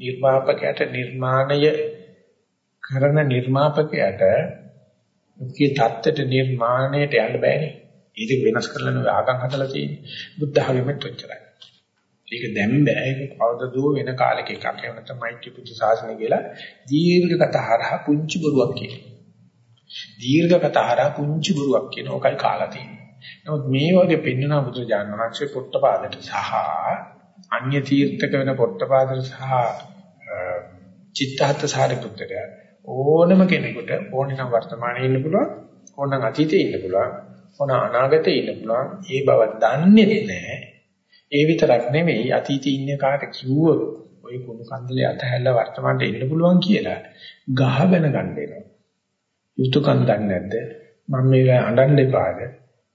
නිර්මාපකයට නිර්මාණය කරන නිර්මාපකයට මුඛ්‍ය தත්තට නිර්මාණයට යන්න බෑනේ. ඒක වෙනස් කරලා නෙවෙයි ආගම් හදලා තියෙන්නේ. බුද්ධ ආගමෙත් ඔච්චරයි. ඒක දැන් බෑ ඒක කවදදෝ වෙන කාලෙක එකක්. එහෙම නැත්නම් මෛත්‍රී බුද්ධ ශාසනය කියලා දීර්ඝ කතා හරහා පුංචි බොරුවක් කියනවා. දීර්ඝ කතා හරහා පුංචි බොරුවක් කියන ඕකයි කාලා තියෙන්නේ. නමුත් මේ වගේ පෙන්වන බුදුජානක වහන්සේ පොට්ටපාදට සහ අන්‍ය තීර්ථක වෙන පොට්ටපාදට සහ චිත්තහත් සාරිපුත්තට ඕනම කෙනෙකුට ඕනනම් වර්තමානයේ ඉන්න පුළුවන් ඕනනම් අතීතයේ ඉන්න පුළුවන් ඕන අනාගතයේ ඉන්න පුළුවන් ඒ බව දන්නේ නැහැ ඒ විතරක් නෙමෙයි අතීතයේ ඉන්න කාට කිව්වොත් ওই කුණු කන්දලේ අතහැරලා වර්තමානට ඉන්න පුළුවන් කියලා ගහගෙන ගන්න වෙනවා යුතුයකම් දන්නේ නැද්ද? මම මේක අඬන්න එපාද?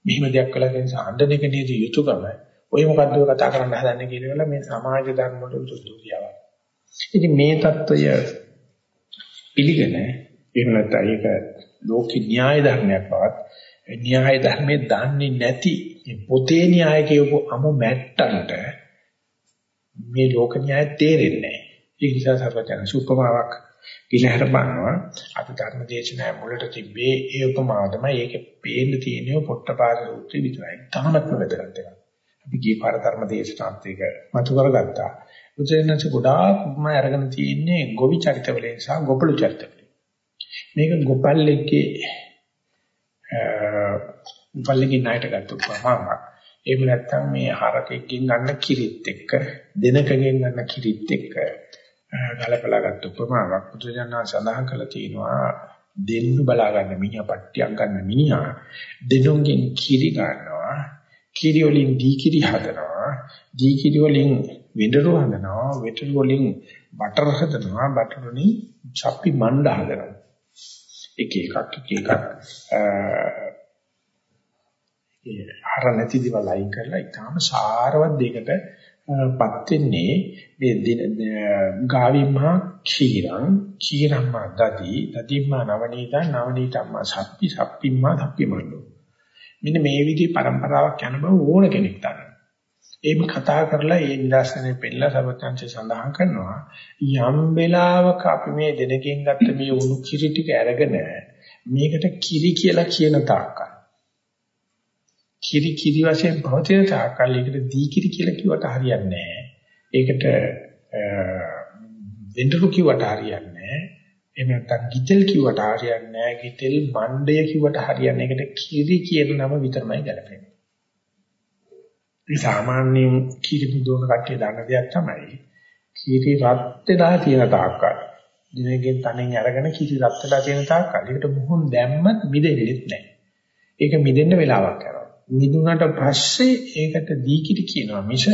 මෙහෙම දෙයක් කළා කියන අඬන එක නේද යුතුයකම? ඔය මොකද්ද ඔය කතා කරන්න හදන්නේ කියන එක මේ සමාජ ධර්ම වල දුස්තුතියාවක්. ඉතින් මේ தত্ত্বය පිළිගෙන එහෙම නැත්නම් ඒක ලෝක න්‍යාය ධර්මයක් බවත් න්‍යාය ධර්මයේ දන්නේ නැති පොතේ න්‍යාය කියවපු අමු මැට්ටන්ට මේ ලෝක න්‍යාය තේරෙන්නේ නැහැ. ඒ නිසා සර්වඥ සුපමාවක් ගිලහර බලනවා අපි ධර්ම දේශනාවේ මුලට තිබ්බේ ඒ උපමාව තමයි ඒකේ පේන්න තියෙන්නේ පොට්ටපාද සූත්‍රය විතරයි. තාමත්ම වැදගත් එකක්. අපි ගිය පාර ධර්ම දේශනාවත් ඒක මතු කරගත්තා. බුදුරජාණන්ස ගොඩාක් උපමා අරගෙන තියෙන්නේ ගොවි චරිතවලින් සහ ගොපළු චරිතවලින්. මේක ගොපල්ලෙක්ගේ ගොපල්ලෙක්ගේ ණයට ගත්ත උපමාවක්. එහෙම නැත්නම් මේ හරකෙක්ගෙන් ගන්න කිරිත් එක්ක දෙනකගෙන් ගන්න කිරිත් එක්ක ගලපලා ගත්ත උපමාවක් බුදුරජාණන් සඳහන් කළා තියෙනවා. දෙන්නු බලා ගන්න මිනිහා පට්ටියක් ගන්න මිනිහා දෙනුන්ගෙන් කිරි ගන්නවා. කිරි වලින් දී කිරි හදනවා. දී කිරි වලින් විඳරු හදනවා. විඳරු වලින් බටර් හදනවා. බටර් වලින් චප්පි මණ්ඩ හදනවා. එක එකක් එක එකක් ඒ හර නැති දේවල් අයින් කරලා ඊටාම සාරවත් දෙයකට පත් වෙන්නේ මේ දින ගාවිම්මා ක්ෂීරං ක්ෂීරම්මා දති දතිම්මා නවනීතා නවනීතම්මා සප්පි සප්පිම්මා ධප්පිමල්ලෝ මෙන්න මේ විදිහේ પરම්පරාවක් යන බව ඕන කෙනෙක් දන්නවා. එහෙම කතා කරලා ඒ නිදර්ශනේ පෙන්නලා සර්වඥාන්සේ සඳහන් කරනවා යම් වෙලාවක අපි මේ දෙනකින් ගත්ත මේ උණු කිරි ටික අරගෙන මේකට කිරි කියලා කියන තාක්කල් කිරි කිරි වශයෙන් පවතින තාක්කල් ඒකට දී කිරි කියලා කිව්වට හරියන්නේ නැහැ. ඒකට වෙන්ඩරු කිව්වට හරියන්නේ නැහැ. එහෙම නැත්නම් ගිතෙල් කිව්වට හරියන්නේ නැහැ. ගිතෙල් මණ්ඩය කිව්වට හරියන්නේ. ඒකට කිරි කියන නම විතරමයි ගැලපෙන්නේ. ඒ සාමාන්‍යයෙන් කිරි මුදෝන කට්ටිය දන්න දෙයක් තමයි. කිරි රත් වෙලා තියෙන තාක්කල් දිනකින් තනෙන් අරගෙන කිරි රත් වෙලා තියෙන තාක්කල් ඒකට මුහුන් දැම්මත් මිදෙන්නේ නැහැ. ඒක මිදෙන්න වෙලාවක් යනවා. මිදුනට පස්සේ ඒකට දීකිරි කියනවා මිස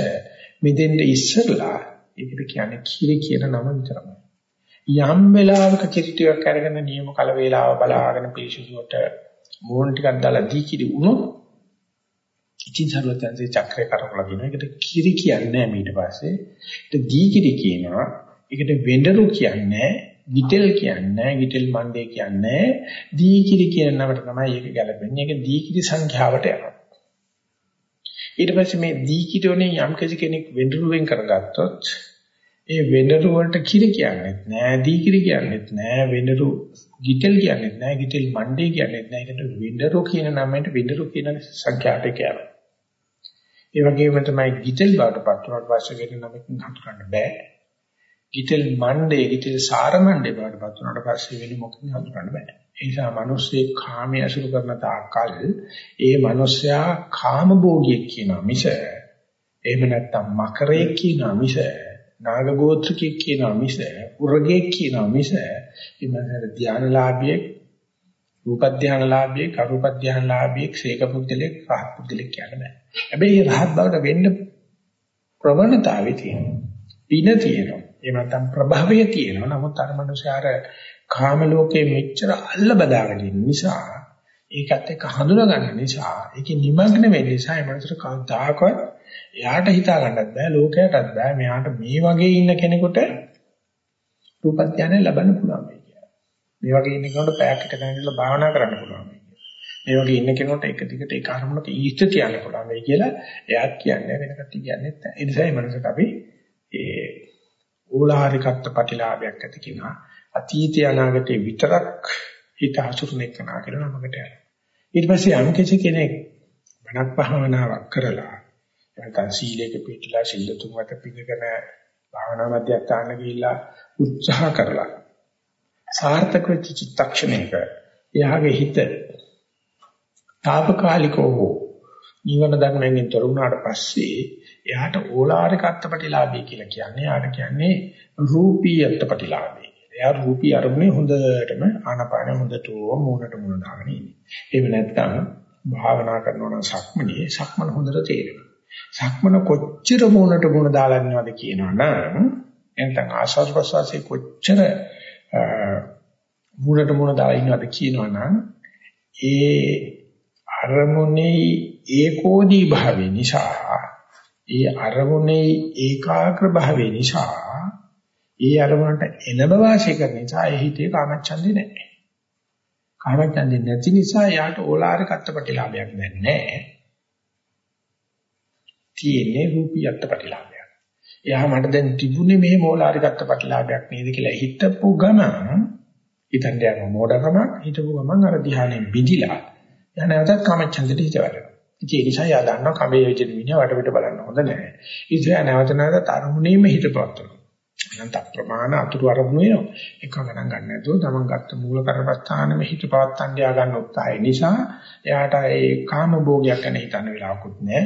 මිදෙන්න ඉස්සෙල්ලා ඒකට කියන්නේ කිරි කියන නම විතරයි. යම් වෙලාවක කිරි ටිකක් අරගෙන නියම කල වේලාව බලාගෙන පිරිසිදුවට මෝන් ටිකක් දාලා දීකිරි වුණොත් ඉතින් සර්වඥාන්සේ චක්‍රය කරකලා දිනවා. ඒකට කිරි කියන්නේ නැහැ ඊට පස්සේ. ඒකට දීකිරි කියනවා. ඒකට වෙඬරු කියන්නේ ගිතෙල් කියන්නේ ගිතෙල් මණ්ඩේ කියන්නේ දීකිරි කියන නමට තමයි ඒක ගැලපෙන්නේ. ඒක දීකිරි සංඛ්‍යාවට යනවා. ඊට පස්සේ මේ දී කිඩෝනේ යම් කෙනෙක් වෙඬරුවෙන් කරගත්තොත් ඒ වෙඬරු වලට කිරි කියන්නේත් නෑ දී කිරි කියන්නේත් නෑ වෙඬරු ගිතෙල් කියන්නේත් නෑ ගිතෙල් මණ්ඩේ කියන්නේත් නෑ. ඒකට වෙඬරු කියන නමයට වෙඬරු කියන සංඛ්‍යාට කියනවා ඒ වගේම තමයි ගිතෙල් බවට පත් වුණාට පස්සේ වෙන නමකින් හඳුනන්න බෑ. ගිතෙල් මණ්ඩේ ගිතෙල් සාර මණ්ඩේ බවට පත් වුණාට පස්සේ වෙන මොකකින් හඳුනන්න බෑ. ඒ නිසා මිනිස්සේ කාමයේ අසුරු කරන තාකල් ඒ මිනිසයා කාම භෝගියෙක් කියනවා මිස එහෙම නැත්නම් මකරයෙක් කියනවා මිස නාග ගෝත්‍රිකයෙක් කියනවා මිස උරගෙක් කියනවා මිස ඉමහර ධානලාභියෙක් රූප ධානලාභියෙක් අරූප ධානලාභියෙක් ශේක පුද්ගලෙක් රහත් පුද්ගලෙක් කියන්න බෑ. හැබැයි රහත් බවට වෙන්න ප්‍රවණතාවය තියෙනවා. පින තියෙනවා. එහෙම නැත්නම් ප්‍රභවය තියෙනවා. නමුත් අර මනුස්සයාර කාම ලෝකයේ මෙච්චර අල්ල බදාගෙන ඉන්න නිසා ඒකත් එක්ක හඳුනා ගන්න නිසා ඒකේ නිමග්න වෙන්න නිසා ඒ මනසට කවදාකවත් එයාට හිතා ගන්නත් බෑ ලෝකයටත් බෑ මෙයාට මේ වගේ ඉන්න කෙනෙකුට රූප ධානය ලබන්න පුළුවන් මේ කියලා. මේ වගේ ඉන්න කෙනෙකුට පැයක් එක තැන ඉඳලා භාවනා කරන්න පුළුවන් මේ කියලා. මේ වගේ ඉන්න කෙනෙකුට එක දිගට ඒක අරමුණක ඊස්ත තියන්න පුළුවන් මේ කියලා එයාත් කියන්නේ වෙන කට්ටිය කියන්නේ නැහැ. ඒ නිසා මේ මනසට අපි ඒ ඕලාරිකත්ව ප්‍රතිලාභයක් ඇති කෙනා අතීතය අනාගතේ විතරක් හිත හසුරුන එක නා කියලා නමකට යනවා. ඊට පස්සේ යම් කිසි කෙනෙක් මනක් භාවනාවක් කරලා නැත්නම් සීලයක පිළිපදලා සීල තුනකට පිළිගෙන භාවනා මධ්‍යස්ථාන ගිහිල්ලා උත්සාහ කරලා සාර්ථක වෙච්ච චිත්තක්ෂණයක එයාගේ හිත తాපකාලිකව නිවන ධර්මයෙන් තොර වුණාට පස්සේ එයාට ඕලාරික අත්පටිලාභය කියලා කියන්නේ. එයාට කියන්නේ රූපී අත්පටිලාභය. එයා රූපී අරමුණේ හොඳටම ආනපාන හොඳට මූණට මූණ දාගෙන ඉන්නේ. එහෙම නැත්නම් භාවනා කරනවා නම් සක්මනේ සක්මන හොඳට තේරෙනවා. සක්මන කොච්චර මූණට මූණ දාලා ඉන්නවද කියනවනම් එතන ආශාස් ප්‍රසවාසයේ කොච්චර මූණට මූණ දාලා ඉන්නවද කියනවනම් ඒ අරමුණේ ඒකෝදී භාවය නිසා ඒ අරමුණේ ඒකාග්‍ර භාවය නිසා ඒ අරමුණට එළඹ වාසය කරන නිසා ඒ හිතේ කාමච්ඡන්දේ නැහැ. කාමච්ඡන්දේ නැති නිසා යාට ඕලාරික අත්පටිලාභයක් නැහැ. තියෙන්නේ රූපී අත්පටිලාභයක්. එයා මට දැන් තිබුණේ මේ ඕලාරික අත්පටිලාභයක් නේද කියලා හිතපු ගමන් හිතන්න යන මොඩකම හිතපු ගමන් අර ධ්‍යානෙ බිඳිලා යන නැවතත් කාමච්ඡන්දෙට හිත වැඩෙනවා. ඉතින් ඒ නිසා යා දන්නවා කඹේ විදිහට මිනිහ වටපිට බලන්න හොඳ නැහැ. ඉතින් නැවත නැවතත් අරමුණේම හිත පවත්වනවා. අනන්ත ප්‍රමාණ අතුරු අරමුණු වෙනවා. එක ගණන් ගන්න නැතුව තමන් ගත්ත මූල කරපස්ථානෙම හිත පවත්තන්න යා ගන්න උත්සාහය නිසා එයාට ඒ කාම භෝගයක් ගැන හිතන්න වෙලාවකුත් නැහැ.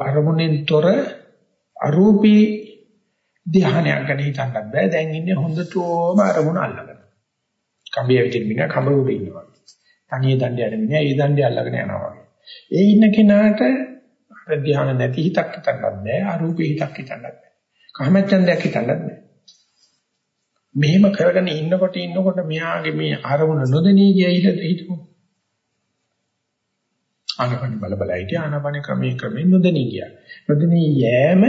අරමුණෙන් තොර අරූපී ධ්‍යානයක් ගැන හිතන්නත් බෑ. දැන් ඉන්නේ හොඳටම අරමුණ අල්ලගෙන. කඹේ විදිහට මිනිහ කඹ උඩ ඉන්නවා. තනිය දණ්ඩය යන මිනිහ ඒ දණ්ඩය අල්ලගෙන යනවා වගේ. ඒ ඉන්න කෙනාට අර ධ්‍යාන නැති හිතක් හිතන්නත් බෑ. අරූපී හිතක් හිතන්නත් බෑ. කාමච්ඡන්දයක් හිතන්නත් බෑ. මෙහෙම කරගෙන ඉන්නකොට ඉන්නකොට මෙයාගේ මේ ආරමුණ නොදෙනී ගියයිද හිතමු. ආනපන බල බල හිටිය ආනපන ක්‍රමයේ ක්‍රමෙන් නොදෙනී ගියා. නොදෙනී යෑම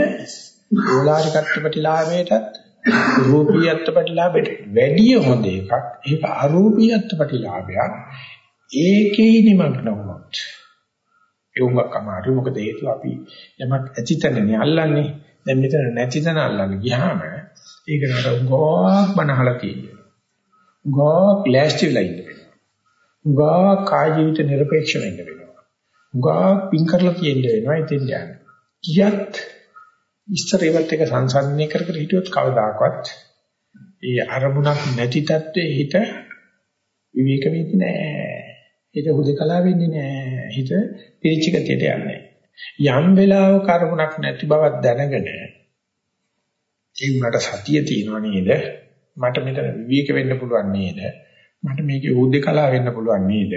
ඕලාරිකත්ව ප්‍රතිලාභයටත් රූපීයත්ව ප්‍රතිලාභයට වැඩි හොඳ එකක්. ඒක අරූපීයත්ව ප්‍රතිලාභයක්. ඒකේ නිමග්න වුණොත් ඒ උඟක් අමාරු මොකද හේතුව අපි යමක් ඇතිතනේ අල්ලන්නේ දැන් මෙතන නැති තැන අල්ලන්න ගියාම ඒක නට ගෝක් බනහලා තියෙනවා. ගෝක් ලෑස්ති වෙලා ඉන්න වෙනවා. ගෝක් කාය ජීවිත নিরপেক্ষ වෙන්න වෙනවා. ගෝක් පින් කරලා තියෙන්න වෙනවා ඉතින් යන්න. කියත් ඉස්තර ඒවත් එක සංසන්දනය කර කර හිටියොත් කවදාකවත් ඒ අරමුණක් නැති තත්ත්වයේ හිත විවේක වෙන්නේ නැහැ. හිත හුදකලා වෙන්නේ නැහැ. හිත පිරිච්ච ගතියට යන්නේ. යම් වෙලාවක අරමුණක් නැති බවක් දැනගෙන ඒ උනට සතිය තියෙනව නේද? මට මෙතන විවේක වෙන්න පුළුවන් නේද? මට මේකේ උද්දකලා වෙන්න පුළුවන් නේද?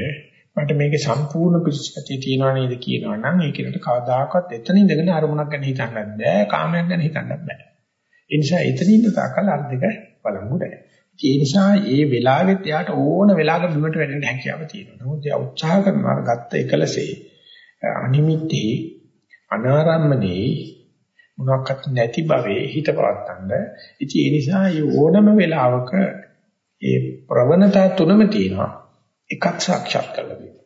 මට මේකේ සම්පූර්ණ පිළිසිතිය තියෙනව නේද කියනවා නම් ඒකට කවදාකවත් එතන ඉඳගෙන අරමුණක් ගැන හිතන්නත් බෑ, කාමයක් ගැන හිතන්නත් බෑ. ඒ නිසා එතන ඉන්න තාකල් අර දෙක බලමු නැහැ. ඒ නිසා ඒ වෙලාවෙත් එයාට ඕන වෙලාවක බිමට වැටෙන්න හැකියාව තියෙනවා. නමුත් එයා උත්සාහ කරනවා ගත්ත එකලසේ අනිමිත්තේ අනාරම්මනේ මොනක්වත් නැති භවයේ හිත පවත්තන්න. ඉතින් ඒ නිසා ඒ ඕනම වෙලාවක ඒ ප්‍රවණතා තුනම තියෙනවා. එකක් සාක්ෂාත් කරලා දෙන්න.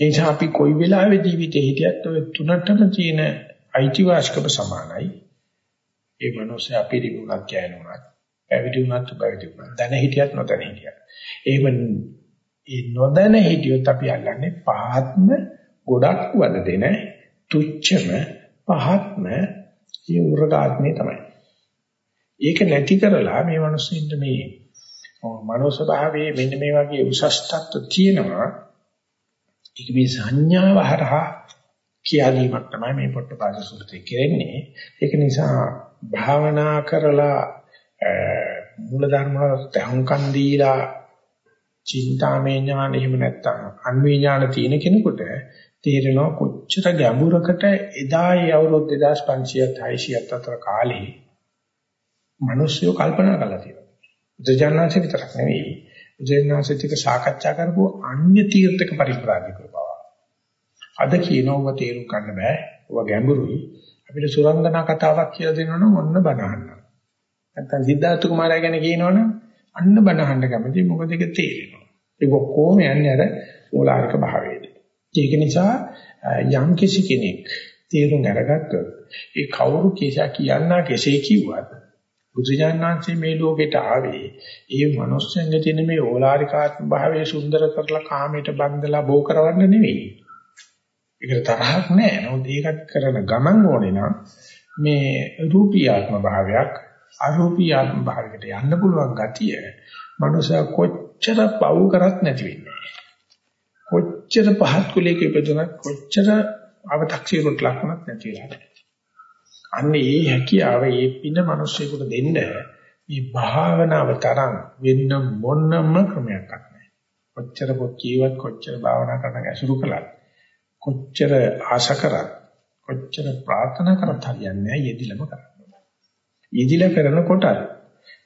ඒ නිසා අපි කොයි වෙලාවෙ ජීවිතේ හිටියත් ඔය තුනටම තියෙන අයිතිවාසිකම සමානයි. ඒ මනුස්සයා පිළිගුණක් කියනුණත්, පැවිදි වුණත් පැවිදි වුණත්, දැන හිටියත් නොදැන හිටියත්. එහෙම ඒ නොදැන හිටියොත් අපි අල්ලන්නේ පහත්ම ගොඩක් වද දෙන තුච්චම පහත්ම ඒ උරගාත්මේ තමයි. ඒක නැති කරලා මේ මිනිස්සුන්ට මේ මනෝ ස්වභාවයේ මෙන්න මේ වගේ උසස් තත්ත්ව තියෙනවා. ඒක මේ සංඥාව හරහා කියලීමක් තමයි මේ පොට්ටපාද සූත්‍රයේ කෙරෙන්නේ. ඒක නිසා භාවනා කරලා මූල ධර්ම වලට හුම්කන් දීලා චින්තාමය ඥාන එහෙම නැත්නම් අන්වේ ඥාන තියෙන කෙනෙකුට තේරෙනවා කොච්චර ගැඹුරකට එදා ඒ අවුරුදු 2500ත් 600ත් අතර කාලේ මිනිස්සු කල්පනා කරලා තියෙනවා. බුදුජානනාංශ විතරක් නෙවෙයි. බුදුජානනාංශික සාකච්ඡා කරපු අන්‍ය තීර්ථක පරිප්‍රාජික බව. අද කියනව තේරුම් ගන්න බෑ. ඔය ගැඹුරුයි. අපිට සුරංගනා කතාවක් කියලා දෙනවනම් ඔන්න බනහන්න. නැත්තම් සිද්ධාර්ථ කුමාරයා ගැන කියනවනම් අන්න බනහන්න කැමති මොකද ඒක තේරෙනවා. ඒක කොහොම යන්නේ අර ඕලාරික භාවයේද. ඒක නිසා යම් කිසි කෙනෙක් තේරුම් අරගත්තොත් ඒ කවුරු කෙසා කියන්නා කෙසේ කිව්වත් බුදුජානනාංශයේ මේ ලෝකෙට ආවේ ඒ මනුස්සයන්ගේ තියෙන මේ ඕලාරිකාත්ම භාවයේ සුන්දර කරලා කාමයට බන්දලා බෝ කරවන්න නෙවෙයි. ඒකට තරහක් නැහැ. නමුත් ඒකත් කරන ගමන් ඕනේ නම් මේ රූපීයාත්ම භාවයක් අරූපීයාත්ම භාවයකට යන්න පුළුවන් ගතිය මනුස්සයා කොච්චර පව් කරත් නැති වෙන්නේ. කොච්චර පහත් කුලයක ඉපදුනත් කොච්චර අව탁සිරුට ලක්මක් නැති වෙලා. අන්න ඒ හැකියාව ඒ පින මිනිස්සුෙකුට දෙන්න මේ භාවනාව තරම් වෙන්න මොනම ක්‍රමයක් නැහැ. කොච්චර පොච්චීවත් කොච්චර භාවනා කරන ගැසුරු කළත් කොච්චර ආශ කරත් කොච්චර ප්‍රාර්ථනා කරත් හරියන්නේ නැහැ යෙදිලම කරන්න. යෙදිලා කරනකොට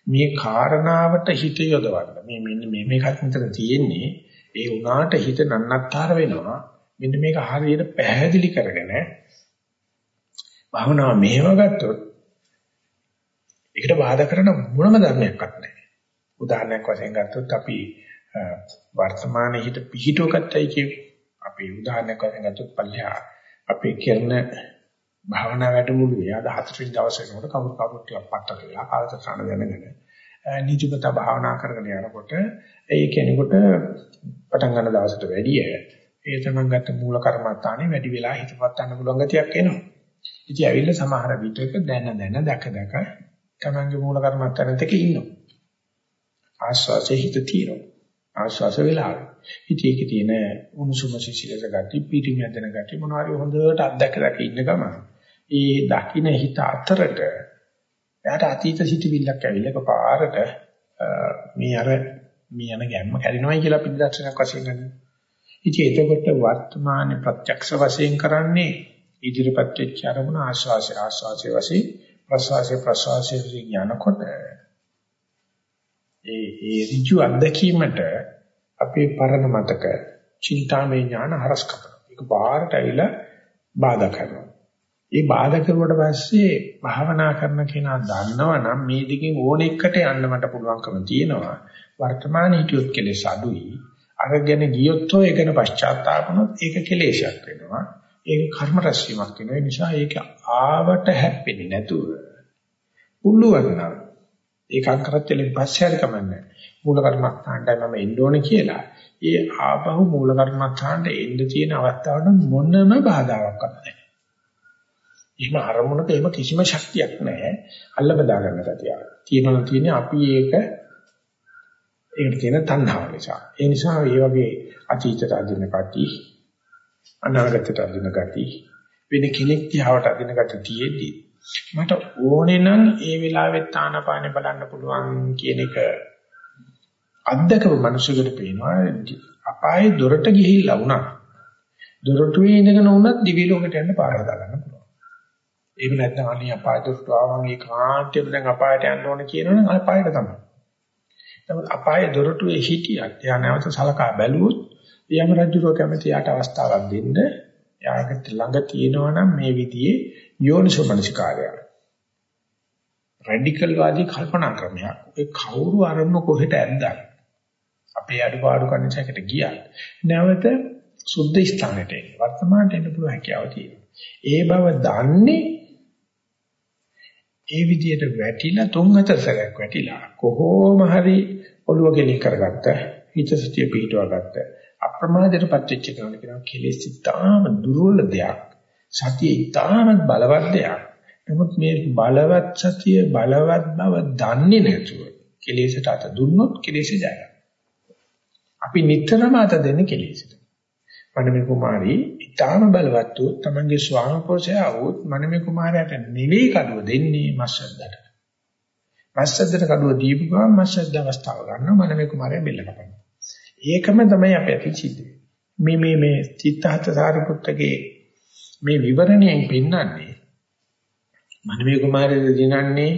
මේ කාරණාවට හිත යොදවන්න. මේ මෙන්න මේ මේකත් මෙතන තියෙන්නේ ඒ උනාට හිත නන්නත්තර වෙනවා. මෙන්න මේක හරියට පැහැදිලි කරගෙන භාවනාව මෙහෙම ගත්තොත් ඒකට බාධා කරන මොනම ධර්මයක්වත් නැහැ. උදාහරණයක් වශයෙන් ගත්තොත් අපි වර්තමානයේ හිට පිහිටුව ගත්තයි කියමු. අපි උදාහරණයක් වශයෙන් ගත්තොත් පල්ලියා අපේ කරන භාවනා වැඩමුළුවේ අද හතරවෙනි දවසේ නෝට කවුරු කවුරුත් ටිකක් පට්ට වෙලා කාලසටහන දැනගෙන නිජපත භාවනා කරගෙන යනකොට ඒ කෙනෙකුට පටන් ගන්න දවසට වැඩිය ඒ තමන් ගත්ත මූල කර්මත්තානේ වැඩි වෙලා හිතපත් ගන්න පුළුවන් ගතියක් එනවා. ඉතින් ඇවිල්ලා සමහර විටක දැන දැන දැක දැක තමන්ගේ මූල කර්මත්තානෙත් එක ඉන්නවා. ආස්වාසේ හිත තියෙනවා. ආස්වාස වෙලාවේ. ඉතින් ඒකේ තියෙන උණුසුම සිසිලස ගති, පිටිමැදෙන ගති මොනවාරි හොඳට අත්දැක දැක ඉන්න ගමන්. ඒ දකින්න හිත අතරට එයාට අතීත සිටිවිල්ලක් ඇවිල්ලා එකපාරට මේ අර මේ යන ගැම්ම කැඩෙනවයි කියලා අපි දර්ශනයක් වශයෙන් ගන්නවා. ඉතින් එතකොට වර්තමානයේ ප්‍රත්‍යක්ෂ වශයෙන් කරන්නේ ඉදිරිපත් වෙච්ච අරමුණ ආස්වාසය ආස්වාසය වශයෙන් ප්‍රසවාසය ප්‍රසවාසය යනකොට ඒ ඒ ඍජු අත්දැකීමට අපේ පරණ මතක චින්තාමය ඥාන හරස් කරනවා. ඒක බාහිරට ඇවිල්ලා බාධා කරනවා. ඒ බාධා කරුවට පස්සේ භාවනා කරන කෙනා දන්නවනම් මේ දිගින් ඕන එකට යන්න මට පුළුවන්කම තියෙනවා. වර්තමාන හිටියොත් කෙලෙස් අඩුයි. අරගෙන ගියොත් ඔය ගැන පශ්චාත්තාපනොත් ඒක කෙලෙසයක් වෙනවා. ඒක කර්ම රැස්වීමක් වෙනවා. ඒ නිසා ඒක ආවට හැප්පෙන්නේ නැතුව පුළුවන් නම් ඒකක් කරච්චලෙන් පස්සේ හරි කමන්නේ. මූල කර්මස්ථානටයි මම එන්න ඕනේ කියලා. ඒ ආපහු මූල කර්මස්ථානට එන්න තියෙන අවස්ථාවට මොනම බාධාවක්වත් නැහැ. එහෙම අරමුණක එහෙම කිසිම ශක්තියක් නැහැ. අල්ල බදා ගන්න ගැතිය. තියෙනවා තියෙන්නේ අපි ඒක ඒකට තියෙන තණ්හාව නිසා. ඒ නිසා මේ වගේ අතීතයට අදින කටි අනාගතයට අදින ගති වෙන කෙනෙක් දිහාවට අදින ගති තියේදී මට ඕනේ නම් ඒ වෙලාවෙත් ආනාපානෙ බලන්න පුළුවන් කියන එක අත්දකපු මිනිසෙකුට පේනවා අපායේ දොරට ගිහිල්ලා වුණා දොරටුවේ ඉඳගෙන වුණත් දිවි ලෝකයට යන්න පාර හදා ගන්න පුළුවන්. එහෙම නැත්නම් අනිය අපාය දොරට ආවන් ඒ කාන්තේම දැන් අපායට යන්න ඕනේ කියනවනම් අපායට තමයි. නමුත් අපායේ දොරටුවේ හිටියත් එයා නැවත සලකා බැලුවොත් යම රජුරෝ කැමති යාට අවස්ථාවක් දෙන්න යාකට ළඟ තියෙනවා නම් මේ විදිහේ යෝනිසෝමනසිකාරය. රැඩිකල් වාදී කල්පනා ක්‍රමයක්. ඒ කවුරු අරමුණ කොහෙට ඇද්දා? අපේ අඩුපාඩු කණිසයකට ගියා. නැවත සුද්ධ ස්ථානෙට එන්න. වර්තමානට එන්න පුළුවන් හැකියාව තියෙනවා. ඒ බව දන්නේ ඒ විදිහට වැටිලා තුන් හතර සැරයක් වැටිලා කොහොම හරි ඔළුව ගෙලි කරගත්ත හිත සතිය පිටවා ගත්ත අප්‍රමාදයට පත්වෙච්ච කෙනා කියනවා කෙලෙස් ඉතාම දුර්වල දෙයක් සතිය ඉතාම බලවත් දෙයක්. නමුත් මේ බලවත් සතිය බලවත් බව දන්නේ නැතුව කෙලෙසට අත දුන්නොත් කෙලෙස ජය අපි නිතරම අත දෙන්නේ කෙලෙසට. මනමේ කුමාරී ඊටාම බලවත් වූ තමන්ගේ ස්වාම පුරුෂයා වූත් මනමේ කුමාරයාට නිවේ කඩුව දෙන්නේ මස්සද්දට. මස්සද්දට කඩුව දීපු ගමන් මස්සද්ද අවස්ථාව ගන්නවා මනමේ කුමාරයා බෙල්ල කපනවා. ඒකම තමයි අපේ ඇති සිද්ධ මේ මේ මේ චිත්තහත සාරිපුත්තගේ මේ විවරණයෙන් පෙන්වන්නේ මනමේ කුමාරයා දිනන්නේ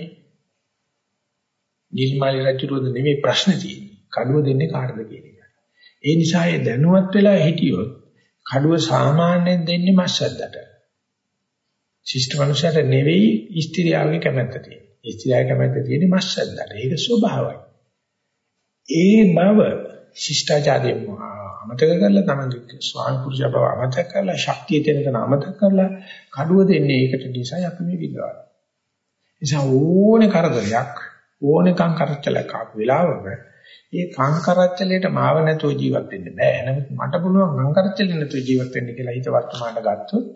නිල්මාලි රජුරුවද නෙමෙයි ප්‍රශ්නේ තියෙන්නේ. කඩුව දෙන්නේ කාටද කියන එක. ඒ නිසා ඒ දැනුවත් වෙලා හිටියොත් කඩුව සාමාන්‍යයෙන් දෙන්නේ මස්සද්දට. ශිෂ්ට මනුෂයාට නෙවෙයි ස්ත්‍රියාගේ කැමැත්ත තියෙන්නේ. ස්ත්‍රියාගේ කැමැත්ත තියෙන්නේ මස්සද්දට. ඒක ස්වභාවයි. ඒ බව ශිෂ්ටාචාරයෙන් අමතක කරලා තමයි ස්වාමි පුරුෂය බව අමතක කරලා ශක්තිය තැනකන අමතක කරලා කඩුව දෙන්නේ ඒකට නිසා අපි මේ විඳවන. නිසා ඕනේ කරදරයක් ඕනේකම් කරච්චලක් ආපු වෙලාවක ඒ කාංකරච්චලයට මාව නැතුව ජීවත් වෙන්න බෑ. නමුත් මට පුළුවන් කාංකරච්චලෙ නැතුව ජීවත් වෙන්න කියලා හිත වර්තමානට ගත්තොත්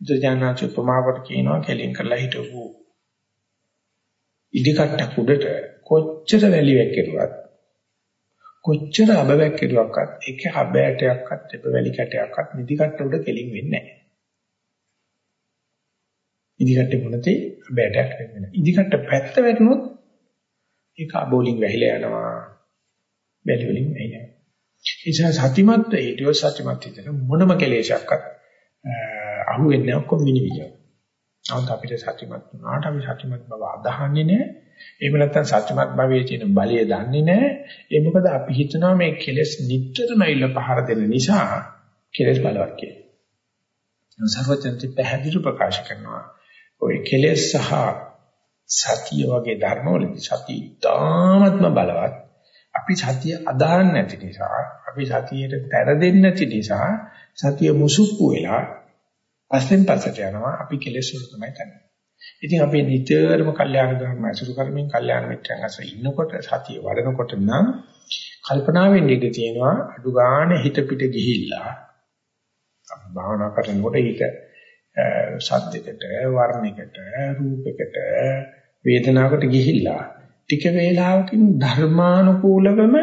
දුජානාච උපමාවට කියනවා කෙලින් කරලා හිටපු ඉදිකට්ට කුඩට කොච්චර වැලි වැක්කිරුවත් කොච්චර අබවැක් කෙරුවක්වත් එක හබෑටයක්වත් එප වැලි කැටයක්වත් නිදිකට්ට උඩ කෙලින් වෙන්නේ නැහැ. ඉදිකට්ටේ මොනතේ අබෑටයක් වෙන්නේ නැහැ. ඉදිකට්ට පැත්ත වැටුනොත් ඒක අබෝලින් වැහිලා යනවා. වැලි වලින් වැහිලා. ඒ නිසා සතිමත් වේිටියෝ සතිමත් විතර මොනම කෙලෙසයක්වත් අහුවෙන්නේ නැහැ ඔක්කොම මිනිවිල. නමුත් අපිට සතිමත් වුණාට අපි සතිමත් බව අදහන්නේ නැහැ. එහෙම නැත්නම් සත්‍යමත් භවයේ තියෙන බලය දන්නේ නැහැ. ඒ මොකද අපි හිතනවා මේ කෙලෙස් නිට්ටරම ඉල්ල පහර දෙන නිසා කෙලෙස් බලවත් කියලා. සර්වඥන්ති පැහැදිලි ප්‍රකාශ කරනවා. ඔය කෙලෙස් සහ සතිය වගේ ධර්මවලදී සතිය ඉතාමත්ම බලවත්. අපි සතිය අදාහන්න නැති නිසා, අපි සතියට තැර දෙන්නේ නැති නිසා සතිය මුසුප්පු වෙලා පස්සෙන් පස්සට යනවා. අපි කෙලෙස් වල තමයි තන්නේ. ඉතින් අපි නිතරම කල්යාණ ධර්ම අසුරු කරමින් කල්යාණ මිත්‍රයන් අසර ඉන්නකොට සතිය වඩනකොට නම් කල්පනා වෙන්න ඉඩ තියෙනවා අඩු ගන්න හිත පිට ගිහිල්ලා භාවනා කරනකොට හිත සද්දයකට වර්ණයකට රූපයකට වේදනාවකට ගිහිල්ලා ටික වේලාවකින් ධර්මානුකූලවම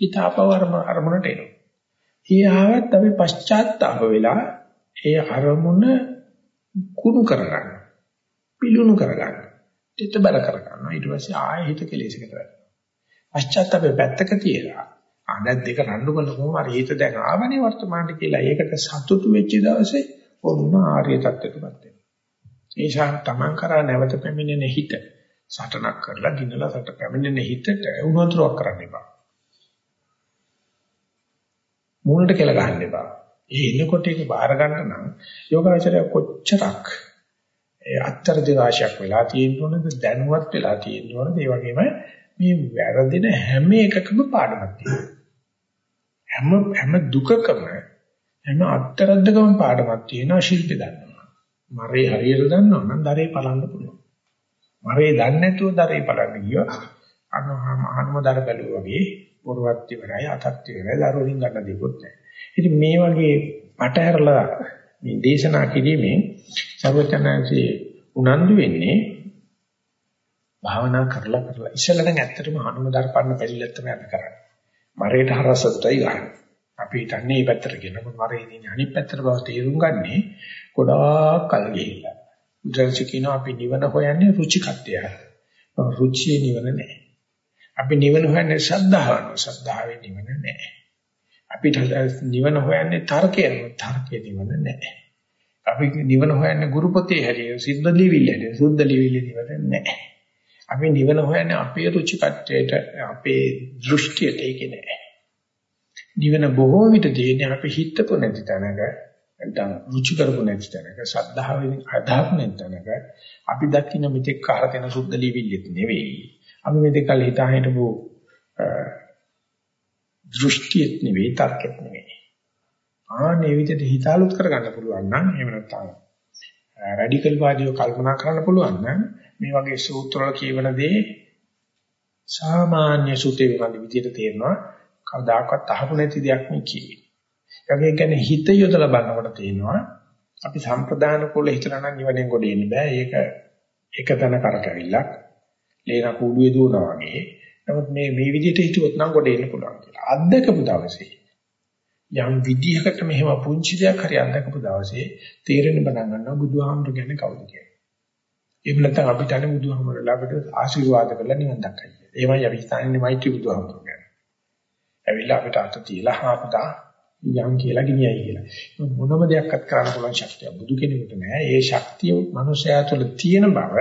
ඊතාපවර්ම අරමුණට එනවා. ඊ ආවත් අපි පශ්චාත්තාප වෙලා ඒ අරමුණ කුණු කරගන්න. පිලුණු කරගන්න. තිතබර කරගන්නවා. ඊට පස්සේ ආයෙ හිත කෙලෙසකට වැටෙනවා. පශ්චාත්තාපේ පැත්තක තියලා ආනත් දෙක රණ්ඩු කරනකොම හරි හිත දැන් ආවනේ වර්තමානට කියලා ඒකට සතුටු වෙච්ච දවසේ ඔන්න ආර්ය தත්ත්වයටපත් වෙනවා. ඒ නිසා තමන් කරා නැවත පැමිණෙන හිත සටනක් කරලා ගිනලා සට පැමිණෙන හිතට උනන්දුවක් කරන්න එපා. මූණට කියලා ගහන්න එපා. ඒ එනකොට ඒක බාර ගන්න නම් යෝගාචරය කොච්චරක් ඒ අත්තරදි රාශියක් වෙලා තියෙන්න ඕනද දැනුවත් වෙලා තියෙන්න ඕනද ඒ වගේම මේ වැරදින හැම එකකම පාඩමක් තියෙනවා. හැම හැම දුකකම හැම අත්තරද්දකම පාඩමක් තියෙනවා ශිල්පී දන්නවා. මරේ හරියට දන්නවා නම් දරේ පලන්න පුළුවන්. මරේ දන්නේ නැතුව දරේ පලන්න ගියොත් අනහම අනුමදර බැලුවා වගේ පොරවත් ඉවරයි අතත් ඉවරයි දරුවලින් ගන්න දෙයක් නැහැ. ඉතින් මේ වගේ අටහැරලා මේ දේශනා කිරීමෙන් සර්වචනන්සේ උනන්දු වෙන්නේ භාවනා කරලා කරලා ඉස්සෙල්ලා නම් ඇත්තටම අනුමදර පන්න බැරිලත් තමයි අපි කරන්නේ. මරේට හරසටයි ගන්න. අපි හිතන්නේ මේ පැත්තට කියනකොට මරේ ඉන්නේ අනිත් පැත්තට බව තේරුම් ගන්නේ ගොඩාක් කල් ගිහිල්ලා. බුදුන්සේ කියනවා අපි නිවන හොයන්නේ රුචිකත්වය. රුචිය නිවන නෑ. අපි නිවන හොයන්නේ ශ්‍රද්ධාවන. ශ්‍රද්ධාවේ නිවන නෑ. අපිට නිවන හොයන්නේ තර්කයෙන්. තර්කයේ නිවන නෑ. අපි නිවන හොයන්නේ ගුරු පොතේ හැටිය සිද්ධ ලිවිල්ල හැටිය. සුද්ධ ලිවිල්ල නිවන නෑ. අපි නිවන හොයන්නේ අපේ රුචිකත්වයට අපේ දෘෂ්ටියට ඒක නෑ. නිවන බොහෝ විට දෙන්නේ අපි හිතපො නැති තැනක නැත්නම් රුචි කරපො නැති තැනක සද්ධාවෙන් අදාපු නැති තැනක අපි දකින්න මෙතෙක් කාල දෙන සුද්ධ ලිවිල්ලෙත් නෙවෙයි. අපි මෙතෙක් කල හිතා හිටපු දෘෂ්ටියත් නෙවෙයි තර්කෙත් නෙවෙයි. ආනේ විදිහට හිතාලුත් කරගන්න පුළුවන් නම් එහෙම නැත්නම් රැඩිකල් වාදියෝ කල්පනා කරන්න පුළුවන් නම් මේ වගේ සූත්‍රවල කියවන දේ සාමාන්‍ය සූත්‍රේ වගේ විදිහට තේරෙනවා? කවදාකවත් අහපු නැති දෙයක් මේ කියේ. ඒ කියන්නේ හිත යොදලා බලනකොට තේනවා අපි සම්ප්‍රදාන කුල හිතලා නම් නිවනෙන් ගොඩ එන්න බෑ. ඒක එක තැන කරකැවිල්ලක්. ලේන කුඩුවේ දුවනවා වගේ. නමුත් මේ මේ විදිහට හිතුවොත් නම් ගොඩ එන්න පුළුවන් කියලා. අත්දකපු දවසේ යම් විදිහකට මෙහෙම පුංචි දෙයක් හරි අත්දකපු දවසේ තේරෙන්න පටන් ගන්නවා බුදුහාමුදුර කියන්නේ කවුද කියලා. එහෙම නැත්නම් අපිට අනේ බුදුහාමුදුරලා අපිට ආශිර්වාද කරලා නිවන් දක්කයි. එහෙමයි අපි හිතන්නේ මෛත්‍රී බුදුහාමුදුර කියන්නේ. ඇවිල්ලා අපිට අත තියලා හාපදා යම් කියලා ගිනියයි කියලා. මොනම දෙයක්වත් කරන්න පුළුවන් ශක්තිය බුදු කෙනෙකුට නෑ. ඒ ශක්තිය මනුෂයා තුළ තියෙන බව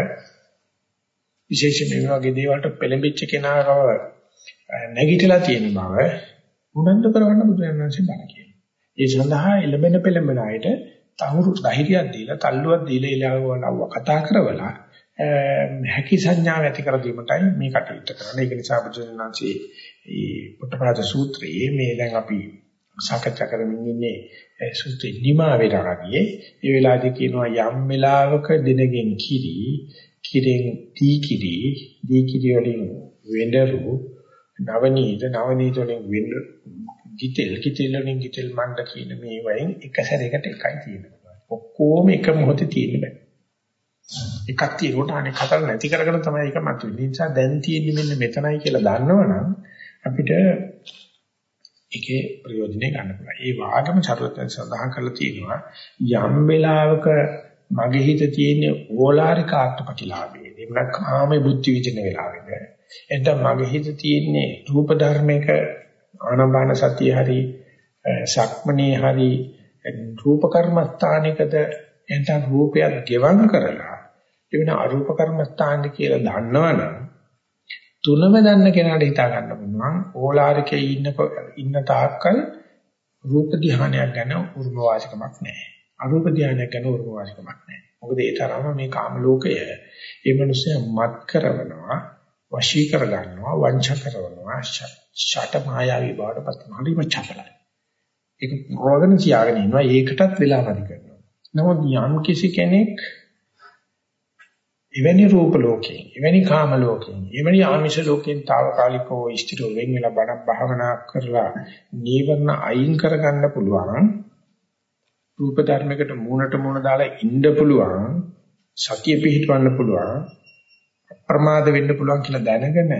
විශේෂයෙන් මේ වගේ දේවල්ට පෙළඹිච්ච කෙනාව නැගිටලා තියෙන බව උනන්දු කරවන්න බුදුරජාණන්සේ බණ කියනවා. ඒ සඳහා එළඹෙන පෙළඹෙන අයට තහවුරු ධෛර්යයක් දීලා, තල්ලුවක් දීලා ඉලවව කතා කරවලා හැකි සංඥාව ඇති කර දීමටයි මේ කටයුත්ත කරන්නේ. ඒක නිසා බුදුරජාණන්සේ මේ පුට්ටපාද සූත්‍රයේ මේ දැන් අපි සාකච්ඡා කරමින් ඉන්නේ සූත්‍රෙ නිමා වේලාවදී ඒ වෙලාවේදී කියනවා යම් වෙලාවක දිනකින් කිරි කිරෙන් දී කිරි දී කිරි වලින් වෙඬරු නවනීත නවනීත වලින් වෙඬ ගිතෙල් ගිතෙල් වලින් ගිතෙල් මණ්ඩ කියන මේ වයින් එක සැරයකට එකයි තියෙනවා. ඔක්කොම එක මොහොතේ තියෙන්න බෑ. එකක් තියෙනකොට අනෙක් හතර නැති කරගෙන තමයි ඒක මතුවෙන්නේ. ඒ නිසා දැන් තියෙන්නේ මෙන්න මෙතනයි කියලා දන්නවනම් අපිට ඒකේ ප්‍රයෝජනෙ ගන්න පුළුවන්. ඒ වාගම චරලතෙන් සඳහන් කරලා තියෙනවා යම් වෙලාවක මගේ හිත තියෙන ඕලාරික ආත්මපටිලාභයේ. එහෙම කාමේ බුද්ධි විචින වෙලාවෙක. එතන මගේ හිත තියෙන්නේ රූප ධර්මයක ආනපාන සතිය හරි සක්මණේ හරි රූප කර්මස්ථානිකද එතන රූපයක් ගෙවම් කරලා එවන අරූප කර්මස්ථාන කියලා දන්නවනම් තුනම දන්න කෙනාට හිතා ගන්න පුළුවන් ඕලාරිකේ ඉන්න ඉන්න තාක්කල් රූප ධානයක් ගැන උරුම වාසිකමක් නැහැ. අරූප ධානයක් ගැන උරුම වාසිකමක් නැහැ. මොකද ඒ තරම මේ කාම ලෝකය ඒ මිනිස්සයා මත් කරනවා, වශී කර ගන්නවා, වංච කරනවා, ෂට මායාවී බවට පත් වෙනවා. හරිම චපලයි. ඒක රෝගන තියාගෙන ඉන්නවා ඒකටත් වෙලා වැඩි කරනවා. නමුත් යම් කිසි කෙනෙක් එවැනි රූප ලෝකේ, එවැනි කාම ලෝකේ, එවැනි ආමිෂ ලෝකෙන් తాවකාලිකව ඉෂ්ටිරෝ වෙන් වෙලා බණ භාවනා කරලා නීවරණ අයින් කරගන්න පුළුවන්. රූප ධර්මයකට මූණට මූණ දාලා ඉන්න පුළුවන්. සතිය පිහිටවන්න පුළුවන්. අප්‍රමාද වෙන්න පුළුවන් කියලා දැනගෙන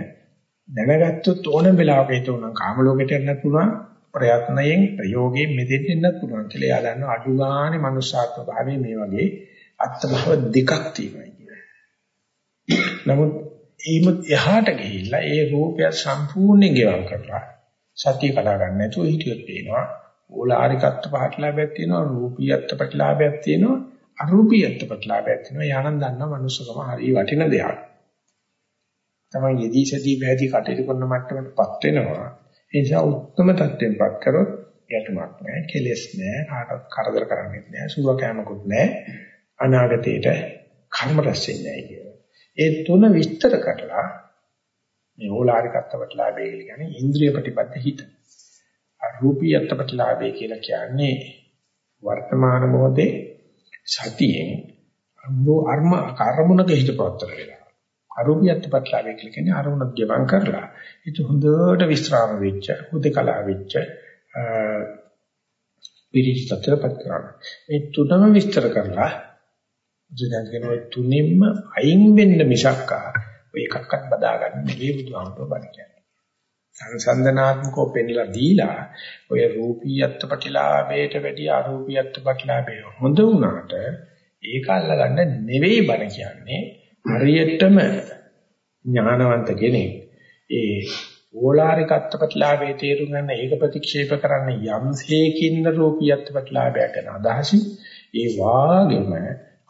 දැනගත්තොත් ඕනම වෙලාවක හිත උනම් කාම ලෝකෙට යන්නත් පුළුවන්. ප්‍රයත්නයෙන් ප්‍රයෝගයෙන් මෙතෙන් එන්නත් පුළුවන් කියලා එයා දන්නවා අඩු ගානේ මනුෂ්‍යාත්ම භාවයේ මේ වගේ අත්භව දෙකක් තියෙනවා කියලා. නමුත් ඒමුත් එහාට ගිහිල්ලා ඒ රූපය සම්පූර්ණයෙන් ගෙවම් කරලා සතිය කඩා ගන්න නැතුව හිටියොත් පේනවා ඕලාරිකත්ව පහටලාභයක් තියෙනවා රූපීයත්ව ප්‍රතිලාභයක් තියෙනවා අරූපීයත්ව ප්‍රතිලාභයක් තියෙනවා යහනන් දන්නා මනුස්සකම හරි වටින දෙයක්. තමයි යෙදීසදී බැදී කටයුතු කරන මට්ටමටපත් වෙනවා. ඒ නිසා උත්තරම தත්වෙන්පත් කරොත් ගැටුමක් නැහැ, කෙලෙස් නැහැ, කාටවත් කරදර කරන්නේ නැහැ, සුව කැමකුත් නැහැ, අනාගතේට කර්ම රැස් වෙන්නේ නැහැ කියලා. ඒ තුන විස්තර කරලා මේ ඕලාරිකත්වපටලාභය කියන්නේ ඉන්ද්‍රිය ප්‍රතිපද හිත. අරූපී අත්පටලාභය කියලා කියන්නේ වර්තමාන මොහොතේ සතියෙන් අර්ම කර්මණක හිත පවත්තර වෙලා. අරූපියත් ප්‍රත්‍යාවය කියලා කියන්නේ අරමුණක් ගෙවම් කරලා ඒක හොඳට විස්්‍රාම වෙච්ච හුදකලා වෙච්ච පිරිසිතරපත් කරනවා මේ තුනම විස්තර කරලා ජනජන ඔය තුනින්ම අයින් වෙන්න මිසක් ඔය එකක්වත් බදාගන්න නෙවෙයි බුදුහාමුදුරුවෝ බණ කියන්නේ. සංසන්දනාත්මකව පෙන්ලා දීලා ඔය රූපීයත්ව ප්‍රතිලාභයට වැඩිය අරූපීයත්ව ප්‍රතිලාභය හොඳ වුණාට ඒක අල්ලගන්න නෙවෙයි බණ කියන්නේ. හරියටම ඥානවන්ත කෙනෙක් ඒ ඕලාරිකත්ව ප්‍රතිලාභයේ තේරුම් ගන්න ඒක ප්‍රතික්ෂේප කරන්න යම්සේකින්ද රූපීයත්ව ප්‍රතිලාභය ගැන අදහසින් ඒ වාගෙම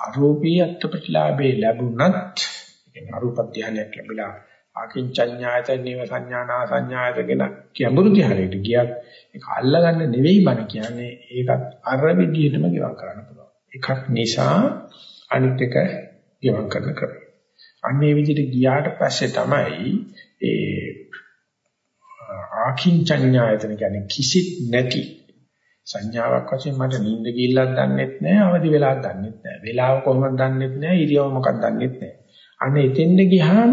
අරූපීයත්ව ප්‍රතිලාභේ ලැබුණත් කියන්නේ අරූප ධානයක් ලැබිලා ආකින්චඤ්ඤායතන නේව සංඥානා සංඥායතන ගැඹුරු ධානයට ගියත් ඒක අල්ලගන්න නෙවෙයි බණ කියන්නේ. ඒකත් අර විදිහටම ගෙවම් කරන්න පුළුවන්. එකක් නිසා අනිත් එක ගෙවම් කරන ක්‍රමය. අන්නේ විදිහට ගියාට පස්සේ තමයි ඒ ආකින්චඤ්ඤායතන කියන්නේ කිසිත් නැති සංඥාවක් වශයෙන් මට නිින්ද ගිල්ලක් දන්නෙත් නැහැ අවදි වෙලාවක් දන්නෙත් නැහැ වෙලාව කොහොමද දන්නෙත් නැහැ ඉරියව් මොකක්ද දන්නෙත් නැහැ අන්න එතෙන්ද ගියාම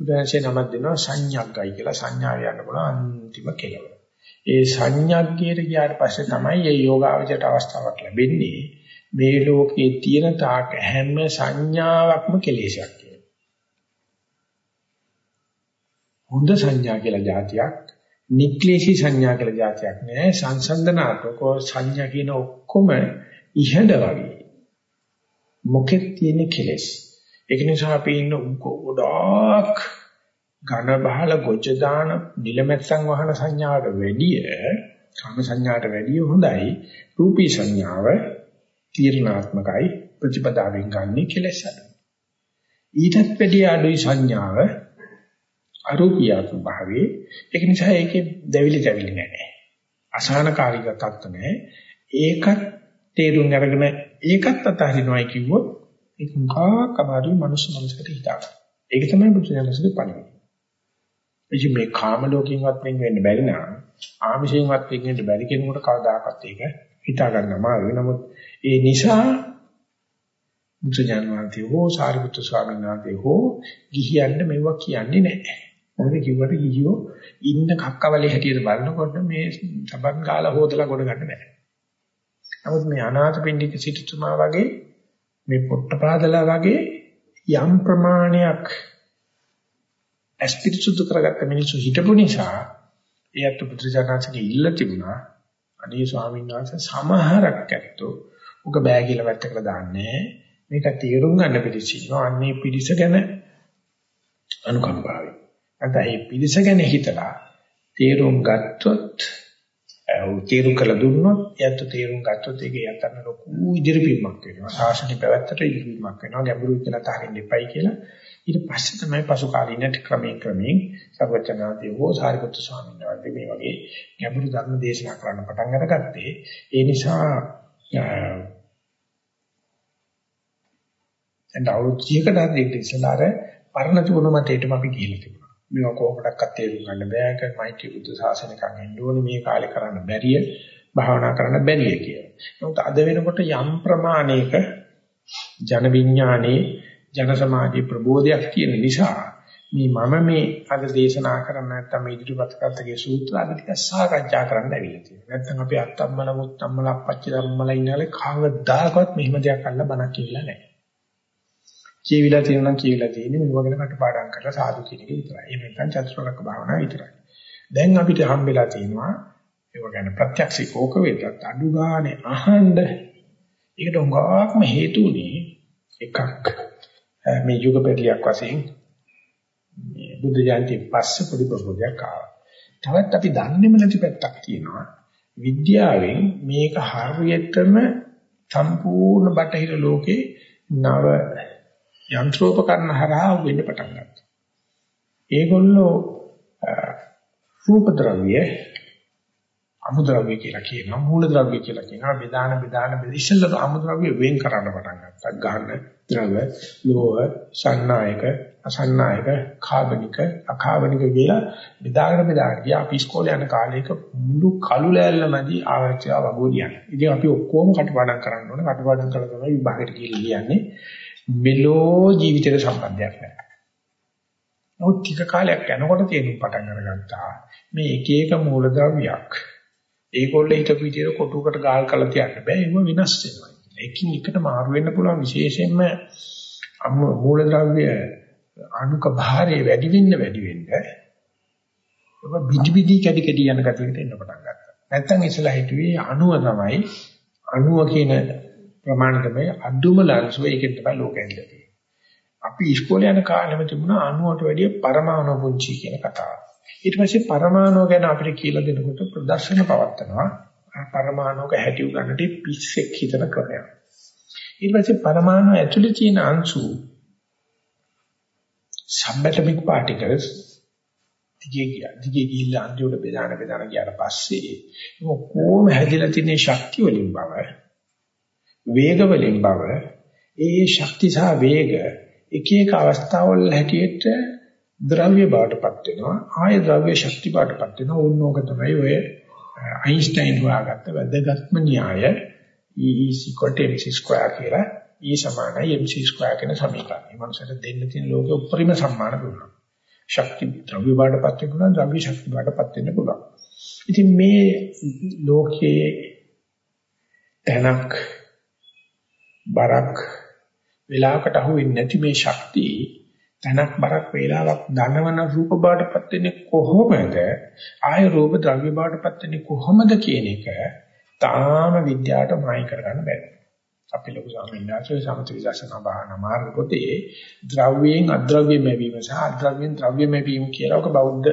උදාහරණයක් නමක් දෙනවා සංඥාග්ගයි කියලා. සංඥාව යන්න පුළුවන් අන්තිම කෙලවර ඒ සංඥාග්ගයට ගියාට පස්සේ තමයි මේ යෝගාවචරයට අවස්ථාවක් ලැබෙන්නේ. මේ ලෝකයේ තියෙන තාක හැම සංඥාවක්ම කෙලෙසක් කියලා. හොඳ සංඥා කියලා જાතියක්, නික්ලේශී සංඥා කියලා જાතියක් නෑ. සංසන්දනාත්මක සංඥා කියන ඔක්කොම ඉහළ වගේ. මොකෙත් තියෙන කෙලෙස්. ඒක නිසා අපි ඉන්න ගොඩාක් ඝන බහල ගොජ දාන නිලමැස්සන් වහන සංඥාවට වැඩිය කාම සංඥාට වැඩිය හොඳයි රූපී සංඥාව තීරණාත්මකයි ප්‍රතිපදාවෙන් ගන්න කෙලෙස් අඩු. ඊටත් වැඩි අඩුයි සංඥාව අරූපියාත්ම භාවයේ ඒක නිසා ඒකේ දැවිලි දැවිලි නැහැ. අසහනකාරීක තත්ත්ව නැහැ. ඒකත් තේරුම් අරගෙන ඒකත් අතහරිනවයි කිව්වොත් ඒක මොකක් අමාරුයි මනුස්ස මනසකට හිතා ගන්න. ඒක තමයි බුදුසසුනේ පණිවිඩය. එයි මේ කාම ලෝකෙන්වත් වෙන්න බැරි නම් ආමිෂයෙන්වත් වෙන්න බැරි කෙනෙකුට කවදාකවත් ඒක හිතා ගන්න අමාරුයි. නමුත් ඒ නිසා බුදුජාන විශ්වවිද්‍යාලයේ හෝ සාරිපුත්‍ර ස්වාමීන් වහන්සේ හෝ ගිහියන්ට මෙවුවා කියන්නේ නැහැ. මොකද කිව්වට ගිහියෝ ඉන්න කක්කවලේ හැටියට බලනකොට මේ සබන් කාලා හොදලා කොට ගන්න බෑ. නමුත් මේ අනාථපිණ්ඩික සිටුතුමා වගේ මේ පොට්ටපාදලා වගේ යම් ප්‍රමාණයක් අස්පිරිසුදු කරගත්ත මිනිස්සු හිටපු නිසා එයත් පුත්‍රජානන්සේගේ ඉල්ල තිබුණා. අනේ ස්වාමීන් වහන්සේ සමහරක් ඇත්තෝ උක බෑ කියලා වැත්තකට දාන්නේ මේක තීරුම් ගන්න පිළිසි ඉන්නවා අන්නේ පිළිස ගැන අනුකම්පාවයි නැත්නම් මේ පිළිස ගැන හිතලා තීරුම් ගත්තොත් තීරු කළ දුන්නොත් එයත් තීරුම් ගත්තොත් ඒක යතන ලොකු ඉදිරිපීමක් වෙනවා. සාසනික පැවැත්තට ඉදිරිපීමක් වෙනවා. ගැඹුරු ඉතලා තහරින්න එපයි කියලා. ඊට පස්සේ තමයි පසු කාලීන ක්‍රමයෙන් ක්‍රමයෙන් සර්වචනාදී හෝ සාරිපුත්‍ර ස්වාමීන් වහන්සේ මේ වගේ ගැඹුරු ධර්ම දේශනා කරන්න පටන් අරගත්තේ. ඒ නිසා දැන් අවුරුදු 100කට හරි ඉස්සලා අර පරණ තිබුණ මතේටම අපි ගිහිල්ලා තිබුණා. මේවා කොහොමඩක්වත් තේරුම් ගන්න බෑ. ඒක මෛත්‍රී බුද්ධ ශාසනයකන් එන්න ඕනේ මේ කාලේ කරන්න බැරිය, භාවනා කරන්න බැරිය කියලා. නමුත් අද වෙනකොට යම් ප්‍රමාණයක ජන විඥානයේ ජන සමාජයේ ප්‍රබෝධයක් තියෙන නිසා මේ මම මේ අද දේශනා කරන්න නැත්නම් මේ ඉදිරිපත් කරත්තගේ සූත්‍ර අද ටික සාකච්ඡා කරන්න ඇවිල්ලා තියෙනවා. නැත්නම් අපි අත්තම්මල මුත්තම්මල අපච්චි ධම්මල ඉන්නවල කවදාකවත් මෙහෙම දෙයක් අල්ල බණක් කියලා නැහැ. කියවිලා තියෙනවා නම් කියවිලා තියෙන්නේ මේ වගේ කටපාඩම් කරලා සාදු කියන එක විතරයි. එහෙම නැත්නම් චතුරාර්ය භාවනාව විතරයි. දැන් අපිට හම්බෙලා තියෙනවා ඒව ගැන ප්‍රත්‍යක්ෂිකෝක වේදත් අඩු ගානේ අහන්න ඒකට උගාක්ම හේතු උනේ එකක් මේ යුග පෙරලියක් වශයෙන් මේ බුද්ධ ජයන්ති පස්සේ පොඩි ප්‍රබෝධයක් ආවා. තවත් අපි දන්නේම නැති පැත්තක් තියෙනවා. විද්‍යාවෙන් මේක හරියටම සම්පූර්ණ බටහිර ලෝකේ නව යන්ත්‍රෝපකරණ හරහා වෙන්න පටන් ගත්තා. ඒගොල්ලෝ රූප ද්‍රව්‍ය අමුද්‍රව්‍ය කියලා කියනවා මූල ද්‍රව්‍ය කියලා කියනවා බෙදාන බෙදාන බෙදිසල අමුද්‍රව්‍ය වෙන් කරන්න පටන් ගත්තා. ගහන ද්‍රව, ලෝහ, සන්නායක, අසන්නායක, කාබනික, අකාබනික කියලා බෙදාගෙන බෙදාගෙන ගියා. අපි ඉස්කෝලේ යන කාලේක මුළු කළු ලෑල්ලමදී ආවර්තිය වගෝලියන්. ඉතින් අපි ඔක්කොම කටපාඩම් කරන්න ඕනේ. කටපාඩම් කළා තමයි විභාගයට කියලා ලියන්නේ. මෙලෝ ජීවිතේට සම්බන්ධයක් නැහැ. නමුත් ටික කාලයක් යනකොට තේරුම් පටන් අරගත්තා මේ එක එක මූලද්‍රව්‍යයක් ඒගොල්ලෝ හිතපු විදිහට කොටුවකට ගාල් කරලා තියන්න බෑ ඒව වෙනස් වෙනවා. එකින් එකට මාරු වෙන්න පුළුවන් විශේෂයෙන්ම මූලද්‍රව්‍ය අණුක භාරය වැඩි වෙන්න වැඩි වෙන්න ඒක බිඩි බිඩි කැඩි කැඩි යන ගතියකට එන්න පටන් ගත්තා. නැත්තම් ඉස්සලා හිතුවේ අණුව තමයි අණුව කියන ප්‍රමාණ තමයි අඩුම ලංසුව ඒකෙන් තමයි ලෝකෙ ඇවිල්ලා අපි ඉස්කෝලේ යන කාලෙම තිබුණා අණුවට වැඩිය පරමාණු පුංචි කියන කතාව. ඊට පස්සේ පරමාණු ගැන අපිට කියලා දෙනකොට ප්‍රදර්ශන පවත්නවා. පරමාණුක හැටි උගන්නටි පිස්සෙක් හිතන ක්‍රමයක්. ඊට පස්සේ පරමාණු ඇතුලේ තියෙන අංශු සබ්ඇටොමික් පාටිකල්ස් දිගේ ගියා. දිගේ ගිහිල්ලා අන්තිමට බෙදාන බෙදාන ගියාට පස්සේ කොහොම හැදිලා තියෙන ශක්තිය වලින් බව වේග වලින් බව ඒ ශක්ති සහ වේග එක එක අවස්ථාවල හැටියට ද්‍රව්‍ය බවටපත් වෙනවා ආය ද්‍රව්‍ය ශක්ති බවටපත් වෙනවා ඕනෝක තමයි ඔය අයින්ස්ටයින් හොයාගත්ත වැදගත්ම න්‍යාය E is equal to mc square කියලා E සමානයි mc square කියන සමීකරණය. මනුස්සයට දෙන්න තියෙන ලෝකෙ උපරිම සම්මාන දුන්නා. ශක්ති ද්‍රව්‍ය බවටපත් වෙනවා ද්‍රව්‍ය ශක්ති බවටපත් වෙන්න පුළුවන්. ඉතින් මේ ලෝකයේ තැනක් බරක් වෙලාවකට අහු වෙන්නේ නැති මේ ශක්තිය තනක් බරක් වේලාවක් ධනවන රූප බාටපත් වෙන්නේ කොහොමද ආය රූප ද්‍රව්‍ය බාටපත් වෙන්නේ කොහොමද කියන එක තාම විද්‍යාවට මායි කරගන්න බැහැ. අපි ලොකු සම්මිනාසෝ සමථ විදර්ශනා භාවනා මාර්ග පොතේ ද්‍රව්‍යයෙන් අද්‍රව්‍ය මෙවීම සහ අද්‍රව්‍යයෙන් ද්‍රව්‍ය මෙවීම කියලා ඔක බෞද්ධ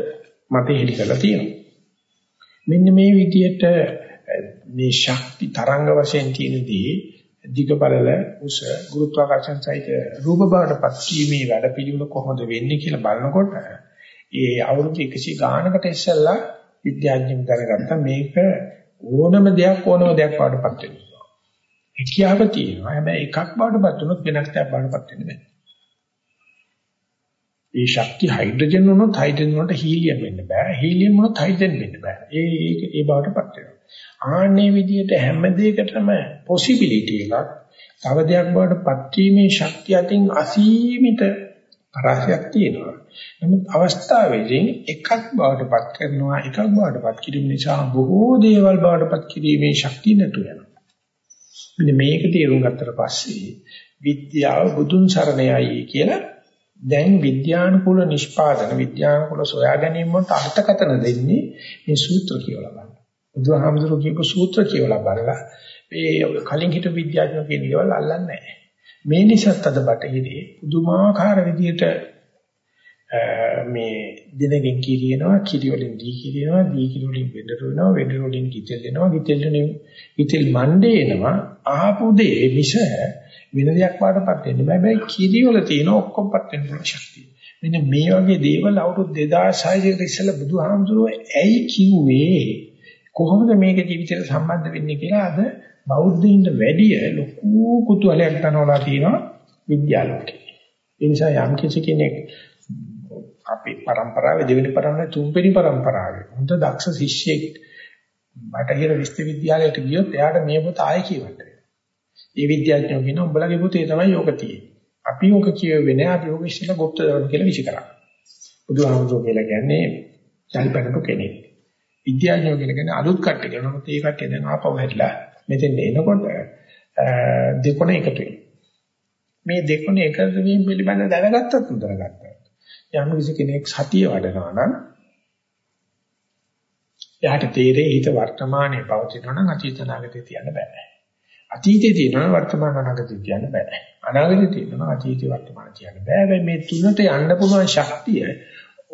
මතේ හෙලි කරලා තියෙනවා. මෙන්න මේ විදිහට මේ ශක්ති තරංග වශයෙන් තියෙනදී දිග බලල උස ගුරුත්වාකර්ෂණ සහිත රූප බවටපත් වීමේ වැඩ පිළිවෙල කොහොමද වෙන්නේ කියලා බලනකොට ඒ අවුරුදු 100 ගානකට ඉස්සෙල්ලා විද්‍යාඥයන් දැනගත්තා මේක ඕනම දෙයක් ඕනම දෙයක් වඩපත් වෙනවා. හැකියාව තියෙනවා. හැබැයි එකක් වඩපත් වුණොත් වෙනස් දෙයක් වඩපත් වෙන්න බෑ. ඒ ශක්තිය හයිඩ්‍රජන් වුණොත් හයිඩ්‍රජන් වලට හීලියම් වෙන්න බෑ. හීලියම් වුණොත් හයිඩ්‍රජන් වෙන්න බෑ. ඒ ඒ බවටපත් වෙනවා. ආන්නේ විදිහට හැම දෙයකටම possibility එකක් තව දෙයක් බවට පත්වීමේ ශක්තිය අතින් අසීමිත පරාසයක් තියෙනවා. නමුත් අවස්ථාවේදී එකක් බවට පත් කරනවා එකක් බවට පත් කිරීම නිසා බොහෝ දේවල් බවට පත් කිරීමේ ශක්තිය නැතු වෙනවා. මෙන්න මේක තේරුම් ගත්තට පස්සේ විද්‍යාව බුදුන් සරණයයි කියලා දැන් විද්‍යානුකූල නිෂ්පාදන විද්‍යානුකූල සොයා ගැනීම වලට අර්ථකථන දෙන්නේ මේ සූත්‍ර කියලා බලන්න. බුදුහාමුදුරුවෝ කියපු සූත්‍ර කියවලා බලලා මේ කලින් හිටපු විද්‍යාඥයෝ කියන දේවල් අල්ලන්නේ නැහැ. මේ නිසාත් අද බටහිරේ පුදුමාකාර විදිහට මේ දිනකින් කියනවා කිරි වලින් දී කියනවා දී කිරි වලින් වෙඩර වෙනවා වෙඩර වලින් කිතෙල් වෙනවා කිතෙල් වලින් කිතෙල් මණ්ඩේ එනවා ආපු දේ මිස වෙන දෙයක් වඩපත් වෙන්නේ බෑ. බෑ කිරි වල තියෙන ඔක්කොමපත් වෙන පුළුවන් ශක්තිය. මෙන්න මේ වගේ දේවල් අවුරුදු 2600 කට ඉස්සෙල්ලා බුදුහාමුදුරුවෝ ඇයි කිව්වේ? කොහොමද මේක ජීවිතයට සම්බන්ධ වෙන්නේ කියලා අද බෞද්ධින්ට වැඩිය ලොකු කුතුහලයක් තනවලා තියෙනවා විද්‍යාලෝකේ. ඒ නිසා යම් කිසි කෙනෙක් අපේ પરම්පරාවේ දෙවෙනි પરම්පරාවේ තුන්වෙනි પરම්පරාවේ හොඳ දක්ෂ ශිෂ්‍යෙක් බටහිර විශ්වවිද්‍යාලයට ගියොත් එයාට මේ පොත ආයෙ කියවන්න වෙනවා. ඒ විද්‍යාඥයෝ කියන උඹලගේ පොතේ තමයි යෝග තියෙන්නේ. අපි යෝග කියවෙන්නේ නැහැ අපි යෝග ඉස්සෙල්ලා গুপ্ত දරන කියලා විසි කරා. බුදුහාමුදුරුවෝ කියලා කියන්නේ සල්පනක කෙනෙක්. විද්‍යාඥයෝ කියලා කියන්නේ අලුත් කට්ටිය කියලා. නමුත් ඒ කට්ටිය දැන් ආපහු හැරිලා මෙතෙන් එනකොට දෙකොණ එකතු වෙනවා. මේ දෙකොණ එකතු වීම පිළිබඳ දැනගත්තත් උදරගත්තා. යම් කිසි කෙනෙක් සතිය වඩනවා නම් එයාට තේරෙයි හිත වර්තමානයේ පවතිනවා නම් අතීත නාගතේ තියන්න බෑ. අතීතේ තියෙනවා වර්තමාන අනාගතේ තියන්න බෑ. අනාගතේ තියෙනවා අතීතේ වර්තමාන තියන්න බෑ. හැබැයි මේ තුනට යන්න පුළුවන් ශක්තිය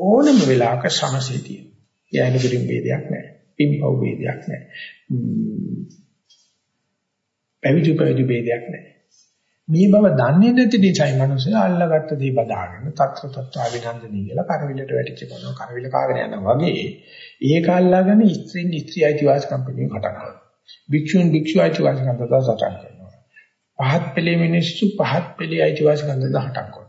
ඕනම වෙලාවක සමසේ තියෙනවා. යෑම කිරීම වේදයක් නැහැ. පින්පව් වේදයක් නැහැ. පැවිදි පැවිදි වේදයක් නැහැ. මේ බව දන්නේ නැති නිසායි මිනිස්සු අල්ලගත්ත දේ බදාගෙන తත්‍ර తත්‍ර අවිනන්දනී කියලා කරවිලට වැටිච්ච කරනවා කරවිල කාගෙන යනවා වගේ ඒක අල්ලාගෙන ස්ත්‍රීන් ස්ත්‍රී අයිතිවාසිකම් පිළිබඳව කතා කරනවා භික්ෂුන් භික්ෂු අයිතිවාසිකම් සඳහා සටන් කරනවා පහත් පෙළේ මිනිස්සු පහත් පෙළේ අයිතිවාසිකම් සඳහා හටන් කරනවා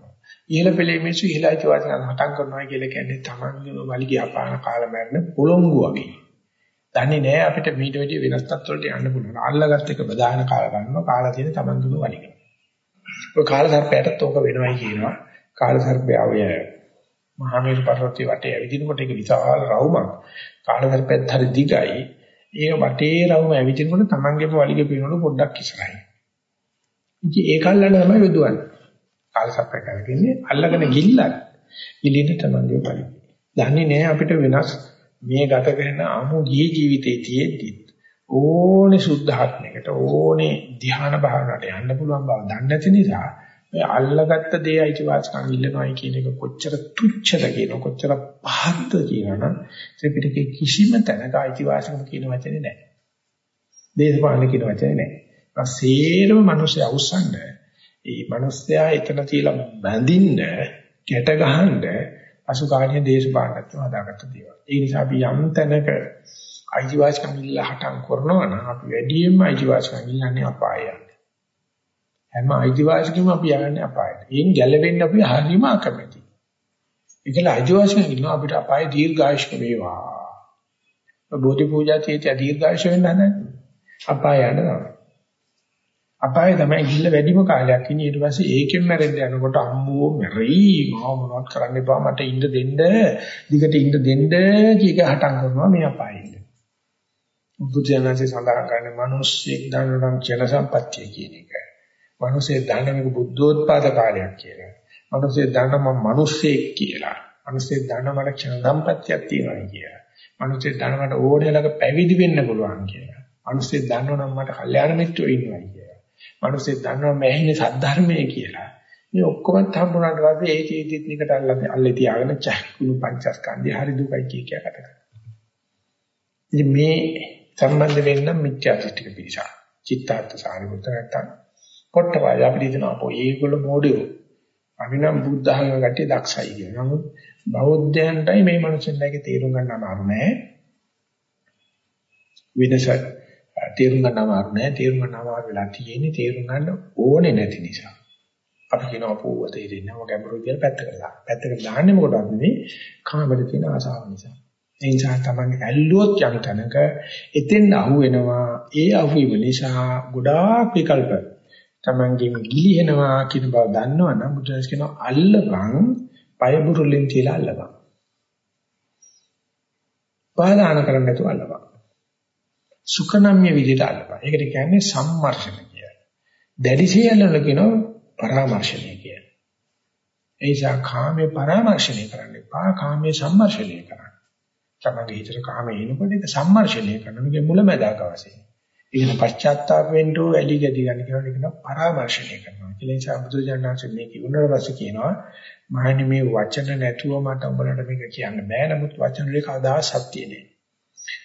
ඉහළ පෙළේ මිනිස්සු ඉහළ අයිතිවාසිකම් හටන් කරනවා කියලා කියන්නේ තමන්ගේම වලිගය අපාන කාල මරන පොළොංගු වගේ දන්නේ නැහැ අපිට මීට වැඩිය වෙනස් තත්ත්වවලට යන්න පුළුවන් අල්ලගත්ත එක බදාගෙන කාල ගන්නවා කාලා තියෙන තමන්ගේම වලිගය ඔය කාල සර්පයටත් ඕක වෙනවයි කියනවා. කාල සර්පයා ඔය මහා මේරු පර්වතයේ වටේ ඇවිදිනකොට ඒක විශාල රවුමක්. කාල සර්පයත් හරි දිගයි. ඒක වටේ රවුම ඇවිදිනකොට Tamangeම වලිග පිනනකොට පොඩ්ඩක් ඉස්සරහයි. ඉතින් ඒක අල්ලන්න තමයි යොදවන්නේ. කාල සර්පයා කරන්නේ අල්ලගෙන ගිල්ලක්. ගිලින්න Tamange වලිග. දන්නේ නැහැ අපිට වෙනස් මේ ගත කරන අමු ගිහි ජීවිතයේ තියෙද්දි ඕනේ සුද්ධාත්මයකට ඕනේ ධ්‍යාන භාවනාවට යන්න පුළුවන් බව දන්නේ නැති නිසා මේ අල්ලගත්ත දේ අයිතිවාසිකම් ඉල්ලනවායි කියන එක කොච්චර තුච්ඡද කියන කොච්චර පහත්ද කියනනම් ත්‍රිපිටකේ කිසිම තැනක අයිතිවාසිකම් කියන වචනේ නැහැ. දේශපාලන කියන වචනේ නැහැ. සේරම මිනිස්සු අවුස්සන්න ඒ මිනිස්සයා එතන තියලා බැඳින්න කැට ගහන්න අසුකාණීය දේශපාලනත්ව හදාගත්ත දේවල්. ඒ නිසා අපි යම් තැනක අයිතිවාසිකම් ඉල්ලලා හටන් කරනවා නම් අපි වැඩියෙන්ම අයිතිවාසිකම් ඉල්ලන්නේ අපායයට. හැම අයිතිවාසිකම අපි යන්නේ අපායට. ඒන් ගැලවෙන්න අපි හරිම අකමැති. ඒකල අයිතිවාසිකම් ඉන්නවා අපිට අපායේ දීර්ඝායුෂ්ක වේවා. බෝධි පූජා තියෙති දීර්ඝායුෂ වෙන්න නැහැ. අපාය යනවා. අපාය තමයි ගිහිල්ලා වැඩිම කාලයක් ඉන්නේ ඊට පස්සේ ඒකෙන් මැරෙන්න යනකොට අම්මෝ මැරෙයි මාව මොනවත් කරන්න එපා මට ඉන්න දෙන්න දිගට ඉන්න දෙන්න කීක හටන් කරනවා මේ අපායේ බුදුජානකසේ සඳහන් කරන්නේ මිනිස්සෙක් දන්නනම් ක්ෂණ සම්පත්තිය කියන එක. මිනිස්සේ දන්න මේක බුද්ධෝත්පාද කාලයක් කියලා. මිනිස්සේ දන්න මම මිනිස්සෙක් කියලා. මිනිස්සේ දන්න මට ක්ෂණ සම්පත්තියක් තියෙනවා කියලා. මිනිස්සේ දන්න මට ඕනේ ළඟ පැවිදි වෙන්න පුළුවන් කියලා. මිනිස්සේ දන්නවනම් මට කල්යාණ මිත්‍රයෝ ඉන්නවා කියලා. මිනිස්සේ දන්නවා මම ඇහිනේ සද්ධර්මයේ කියලා. මේ ඔක්කොම හම්බුනාට පස්සේ ඒ චේතිත් නිකට අල්ලන්නේ අල්ලේ තියාගෙන චක්කුණු පංචස්කන්ධය හරි දුකයි කිය කිය කතා කරනවා. ඉතින් මේ සම්බන්ධ වෙන්න මිත්‍යා දෘෂ්ටික පිළිසක්. චිත්තාර්ථ සාරිපුත්‍ර නැත්තම් පොට්ටපාය අපිට දෙනවා අපෝ ඒගොල්ලෝ මොඩියෝ. අපි නම් බුද්ධ ධර්ම ගැටේ දක්ෂයි කියන. නමුත් බෞද්ධයන්ටයි මේ මනුස්සයන්ගේ තේරුම් ගන්න අමාරු නෑ. වෙනස තේරුම් ගන්න අමාරු නෑ. තේරුම් ගන්න අමාරු වෙලා තියෙන්නේ තේරුම් ගන්න ඕනේ නැති නිසා. අපි කියනවා අපෝ තේරෙන්නේ නැහැ. ගැඹුරු කියලා පැත්තකට දාන්න. පැත්තකට දාන්නේ මොකටද මේ කාමයට තියෙන ආසාව නිසා. ඒ නිසා තමයි ඇල්ලුවොත් යම් තැනක එතෙන් අහු වෙනවා. ඒ අහුවීම නිසා ගොඩාක් විකල්ප තමන්ගෙන් ගිලිහෙනවා කියන බව දන්නවනම් බුදුරජාණන් කියනවා අල්ලපන් පය බුරුලෙන් තියලා අල්ලපන්. පාදාන කරන්න නැතුව අල්ලපන්. සුඛනම්ය විදිහට අල්ලපන්. ඒකට කියන්නේ සම්මර්ෂණ කියලා. දැඩිසේ අල්ලන කියනවා පරාමර්ශණය කියලා. ඒ නිසා කාමේ පරාමර්ශණය කරන්න එපා. කාමේ සම්මර්ෂණය කරන්න. තමගේ හිතට කාමයේ එනකොට ඒක සම්මර්ෂණය කරන මේකේ මුලැමැදාක වශයෙන්. ඉතින් පශ්චාත්තාප වෙන්න ඕ ඇලි ගැදි ගන්න කියනවා ඒක පරාමර්ශණය කරනවා. ඒ නිසා බුදුජානනාංශ මේක ඉවරන පස්සේ කියනවා මහණනි මේ වචන නැතුව මට උඹලට මේක කියන්න බෑ. නමුත් වචන වල කවදා සත්‍ය නෑ.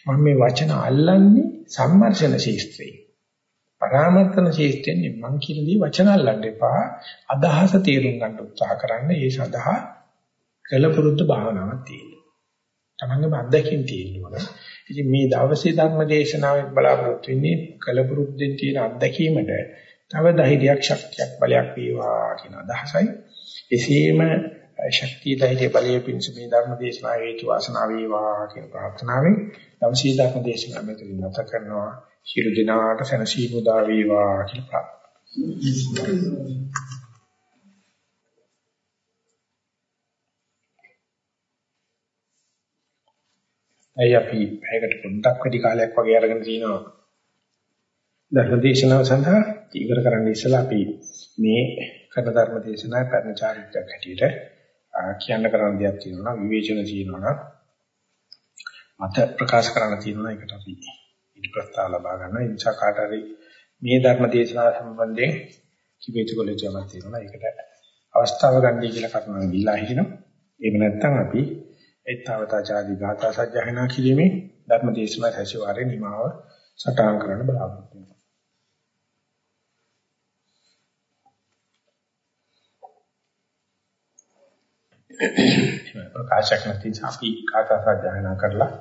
මම මේ වචන අල්ලන්නේ සම්මර්ෂණ ශේස්ත්‍රයේ. පරාමර්ථන ශේෂ්ඨයෙන් මං කියන දේ වචන අල්ලන්න එපා අදහස තේරුම් ගන්න උත්සාහ කරන්න ඒ සඳහා කළ පුරුද්ද භාවනාවක් තියෙනවා තමන්ගේ අත්දැකීම් තියෙනවා. ඉතින් මේ දවසේ ධර්ම දේශනාවෙන් බලාපොරොත්තු වෙන්නේ කලබුරුද්දෙන් තියෙන අත්දැකීමට තව ධෛර්යයක් ශක්තියක් බලයක් වේවා කියන අදහසයි. එසේම ශක්තිය ධෛර්ය බලය පිණිස මේ ධර්ම දේශනාව හේතු වාසනා වේවා කියන ප්‍රාර්ථනාවෙන් දවසේ ධර්ම දේශනාව මෙතන නැත කරනවා. සියලු දෙනාට සැනසීම උදා වේවා කියලා ප්‍රාර්ථනා ඇයි අපි පැයකට පොඩ්ඩක් වැඩි කාලයක් වගේ අරගෙන තිනවා ධර්ම දේශනාව සඳහා ඉවර කරන්න ඉස්සලා අපි මේ කරන ධර්ම දේශනාවේ පැරණ චාරිත්‍රාක් හැටියට කියන්න කරන්න දෙයක් තියෙනවා විවේචන තියෙනවා මත ප්‍රකාශ කරන්න තියෙනවා ඒකට අපි ඉදි ප්‍රස්තාව ලබා ගන්නවා ඒ නිසා කාට හරි මේ ධර්ම දේශනාව සම්බන්ධයෙන් කිවිතු කොලේජයක් තියෙනවා ඒකට අවස්ථාව ගන්නයි කියලා කරුණාවෙන් ඉල්ලා හිටිනවා එහෙම නැත්නම් අපි ඒතාවතාචාදී ගාථා සජ්ජහනා කිරීමේ ධර්ම දේශනා සැසිවාරේ නිමාව සටහන් කරන්න බලාපොරොත්තු වෙනවා. ප්‍රකාශක නැති අපි ගාථා සජ්ජහනා කරලා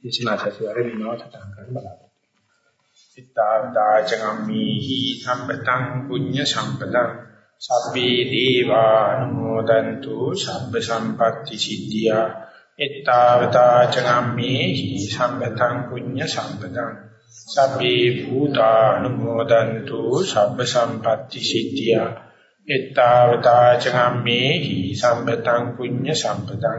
දේශනා සැසිවාරේ නිමාව සටහන් කරන්න බලාපොරොත්තු වෙනවා. ඒතාවතාචගම්මේහි සම්පතං පුඤ්ඤ සම්පතං. සබ්බේ දීවානුමෝදන්තු සබ්බ සම්පatti සිද්ධියා. එත්තාවතා චගම්මේ සම්පතං පුඤ්ඤ සම්පතං. සබ්බේ භූතානුමෝදන්තු සබ්බ සම්පatti සිද්ධියා. එත්තාවතා චගම්මේ සම්පතං පුඤ්ඤ සම්පතං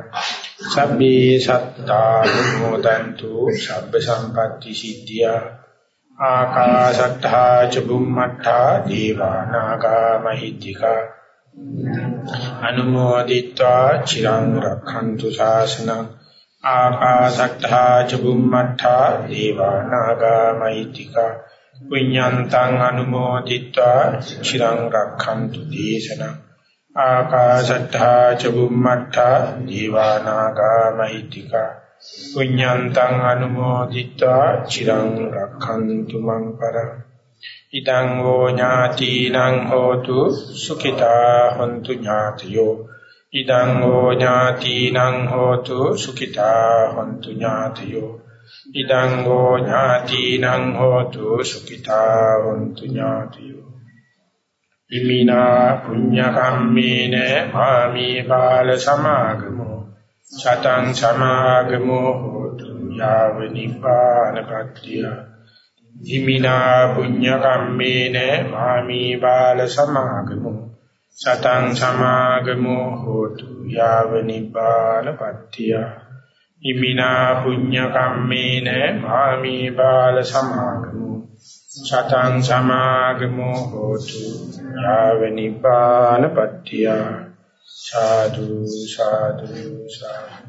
සබ්බේ සත්තානුමෝදන්තු සබ්බ සම්පatti සිද්ධියා ආකාශට්ඨා ච බුම්මට්ඨා දීවානාගා මහිත්‍තිකා අනුමෝදිत्वा චිරං රක්ඛන්තු ශාසනං ආකාශට්ඨා ච බුම්මට්ඨා දීවානාගා මහිත්‍තිකා පුඤ්ඤන්තං අනුමෝදිත්වා චිරං රක්ඛන්තු දේශනං ආකාශට්ඨා ච බුම්මට්ඨා දීවානාගා මහිත්‍තික පුඤ්ඤන්තං අනුමෝදිත්වා චිරං රක්ඛන්තු මං පර ඉදං වෝ ඥාතිනං හෝතු සුඛිතා හොන්තු ඥාතියෝ ඉදං වෝ ඥාතිනං හෝතු සුඛිතා හොන්තු ඥාතියෝ ඉදං හෝ ඥාතිනං හෝතු සුඛිතා හොන්තු ඥාතියෝ ඉමිනා පුඤ්ඤ කම්මේන මාමි බාල සමාගමෝ සතං සමාගමෝ හෝතු යාව නිපානපත්තිය හිමිනා පුඤ්ඤ කම්මේන මාමි බාල සමාගමෝ සතං සමාගමෝ හෝතු යාව නිපානපත්තිය හිමිනා පුඤ්ඤ කම්මේන මාමි බාල සමාගමෝ සතං සමාගමෝ හෝතු යාව නිපානපත්තිය සාදු සාදු සාදු.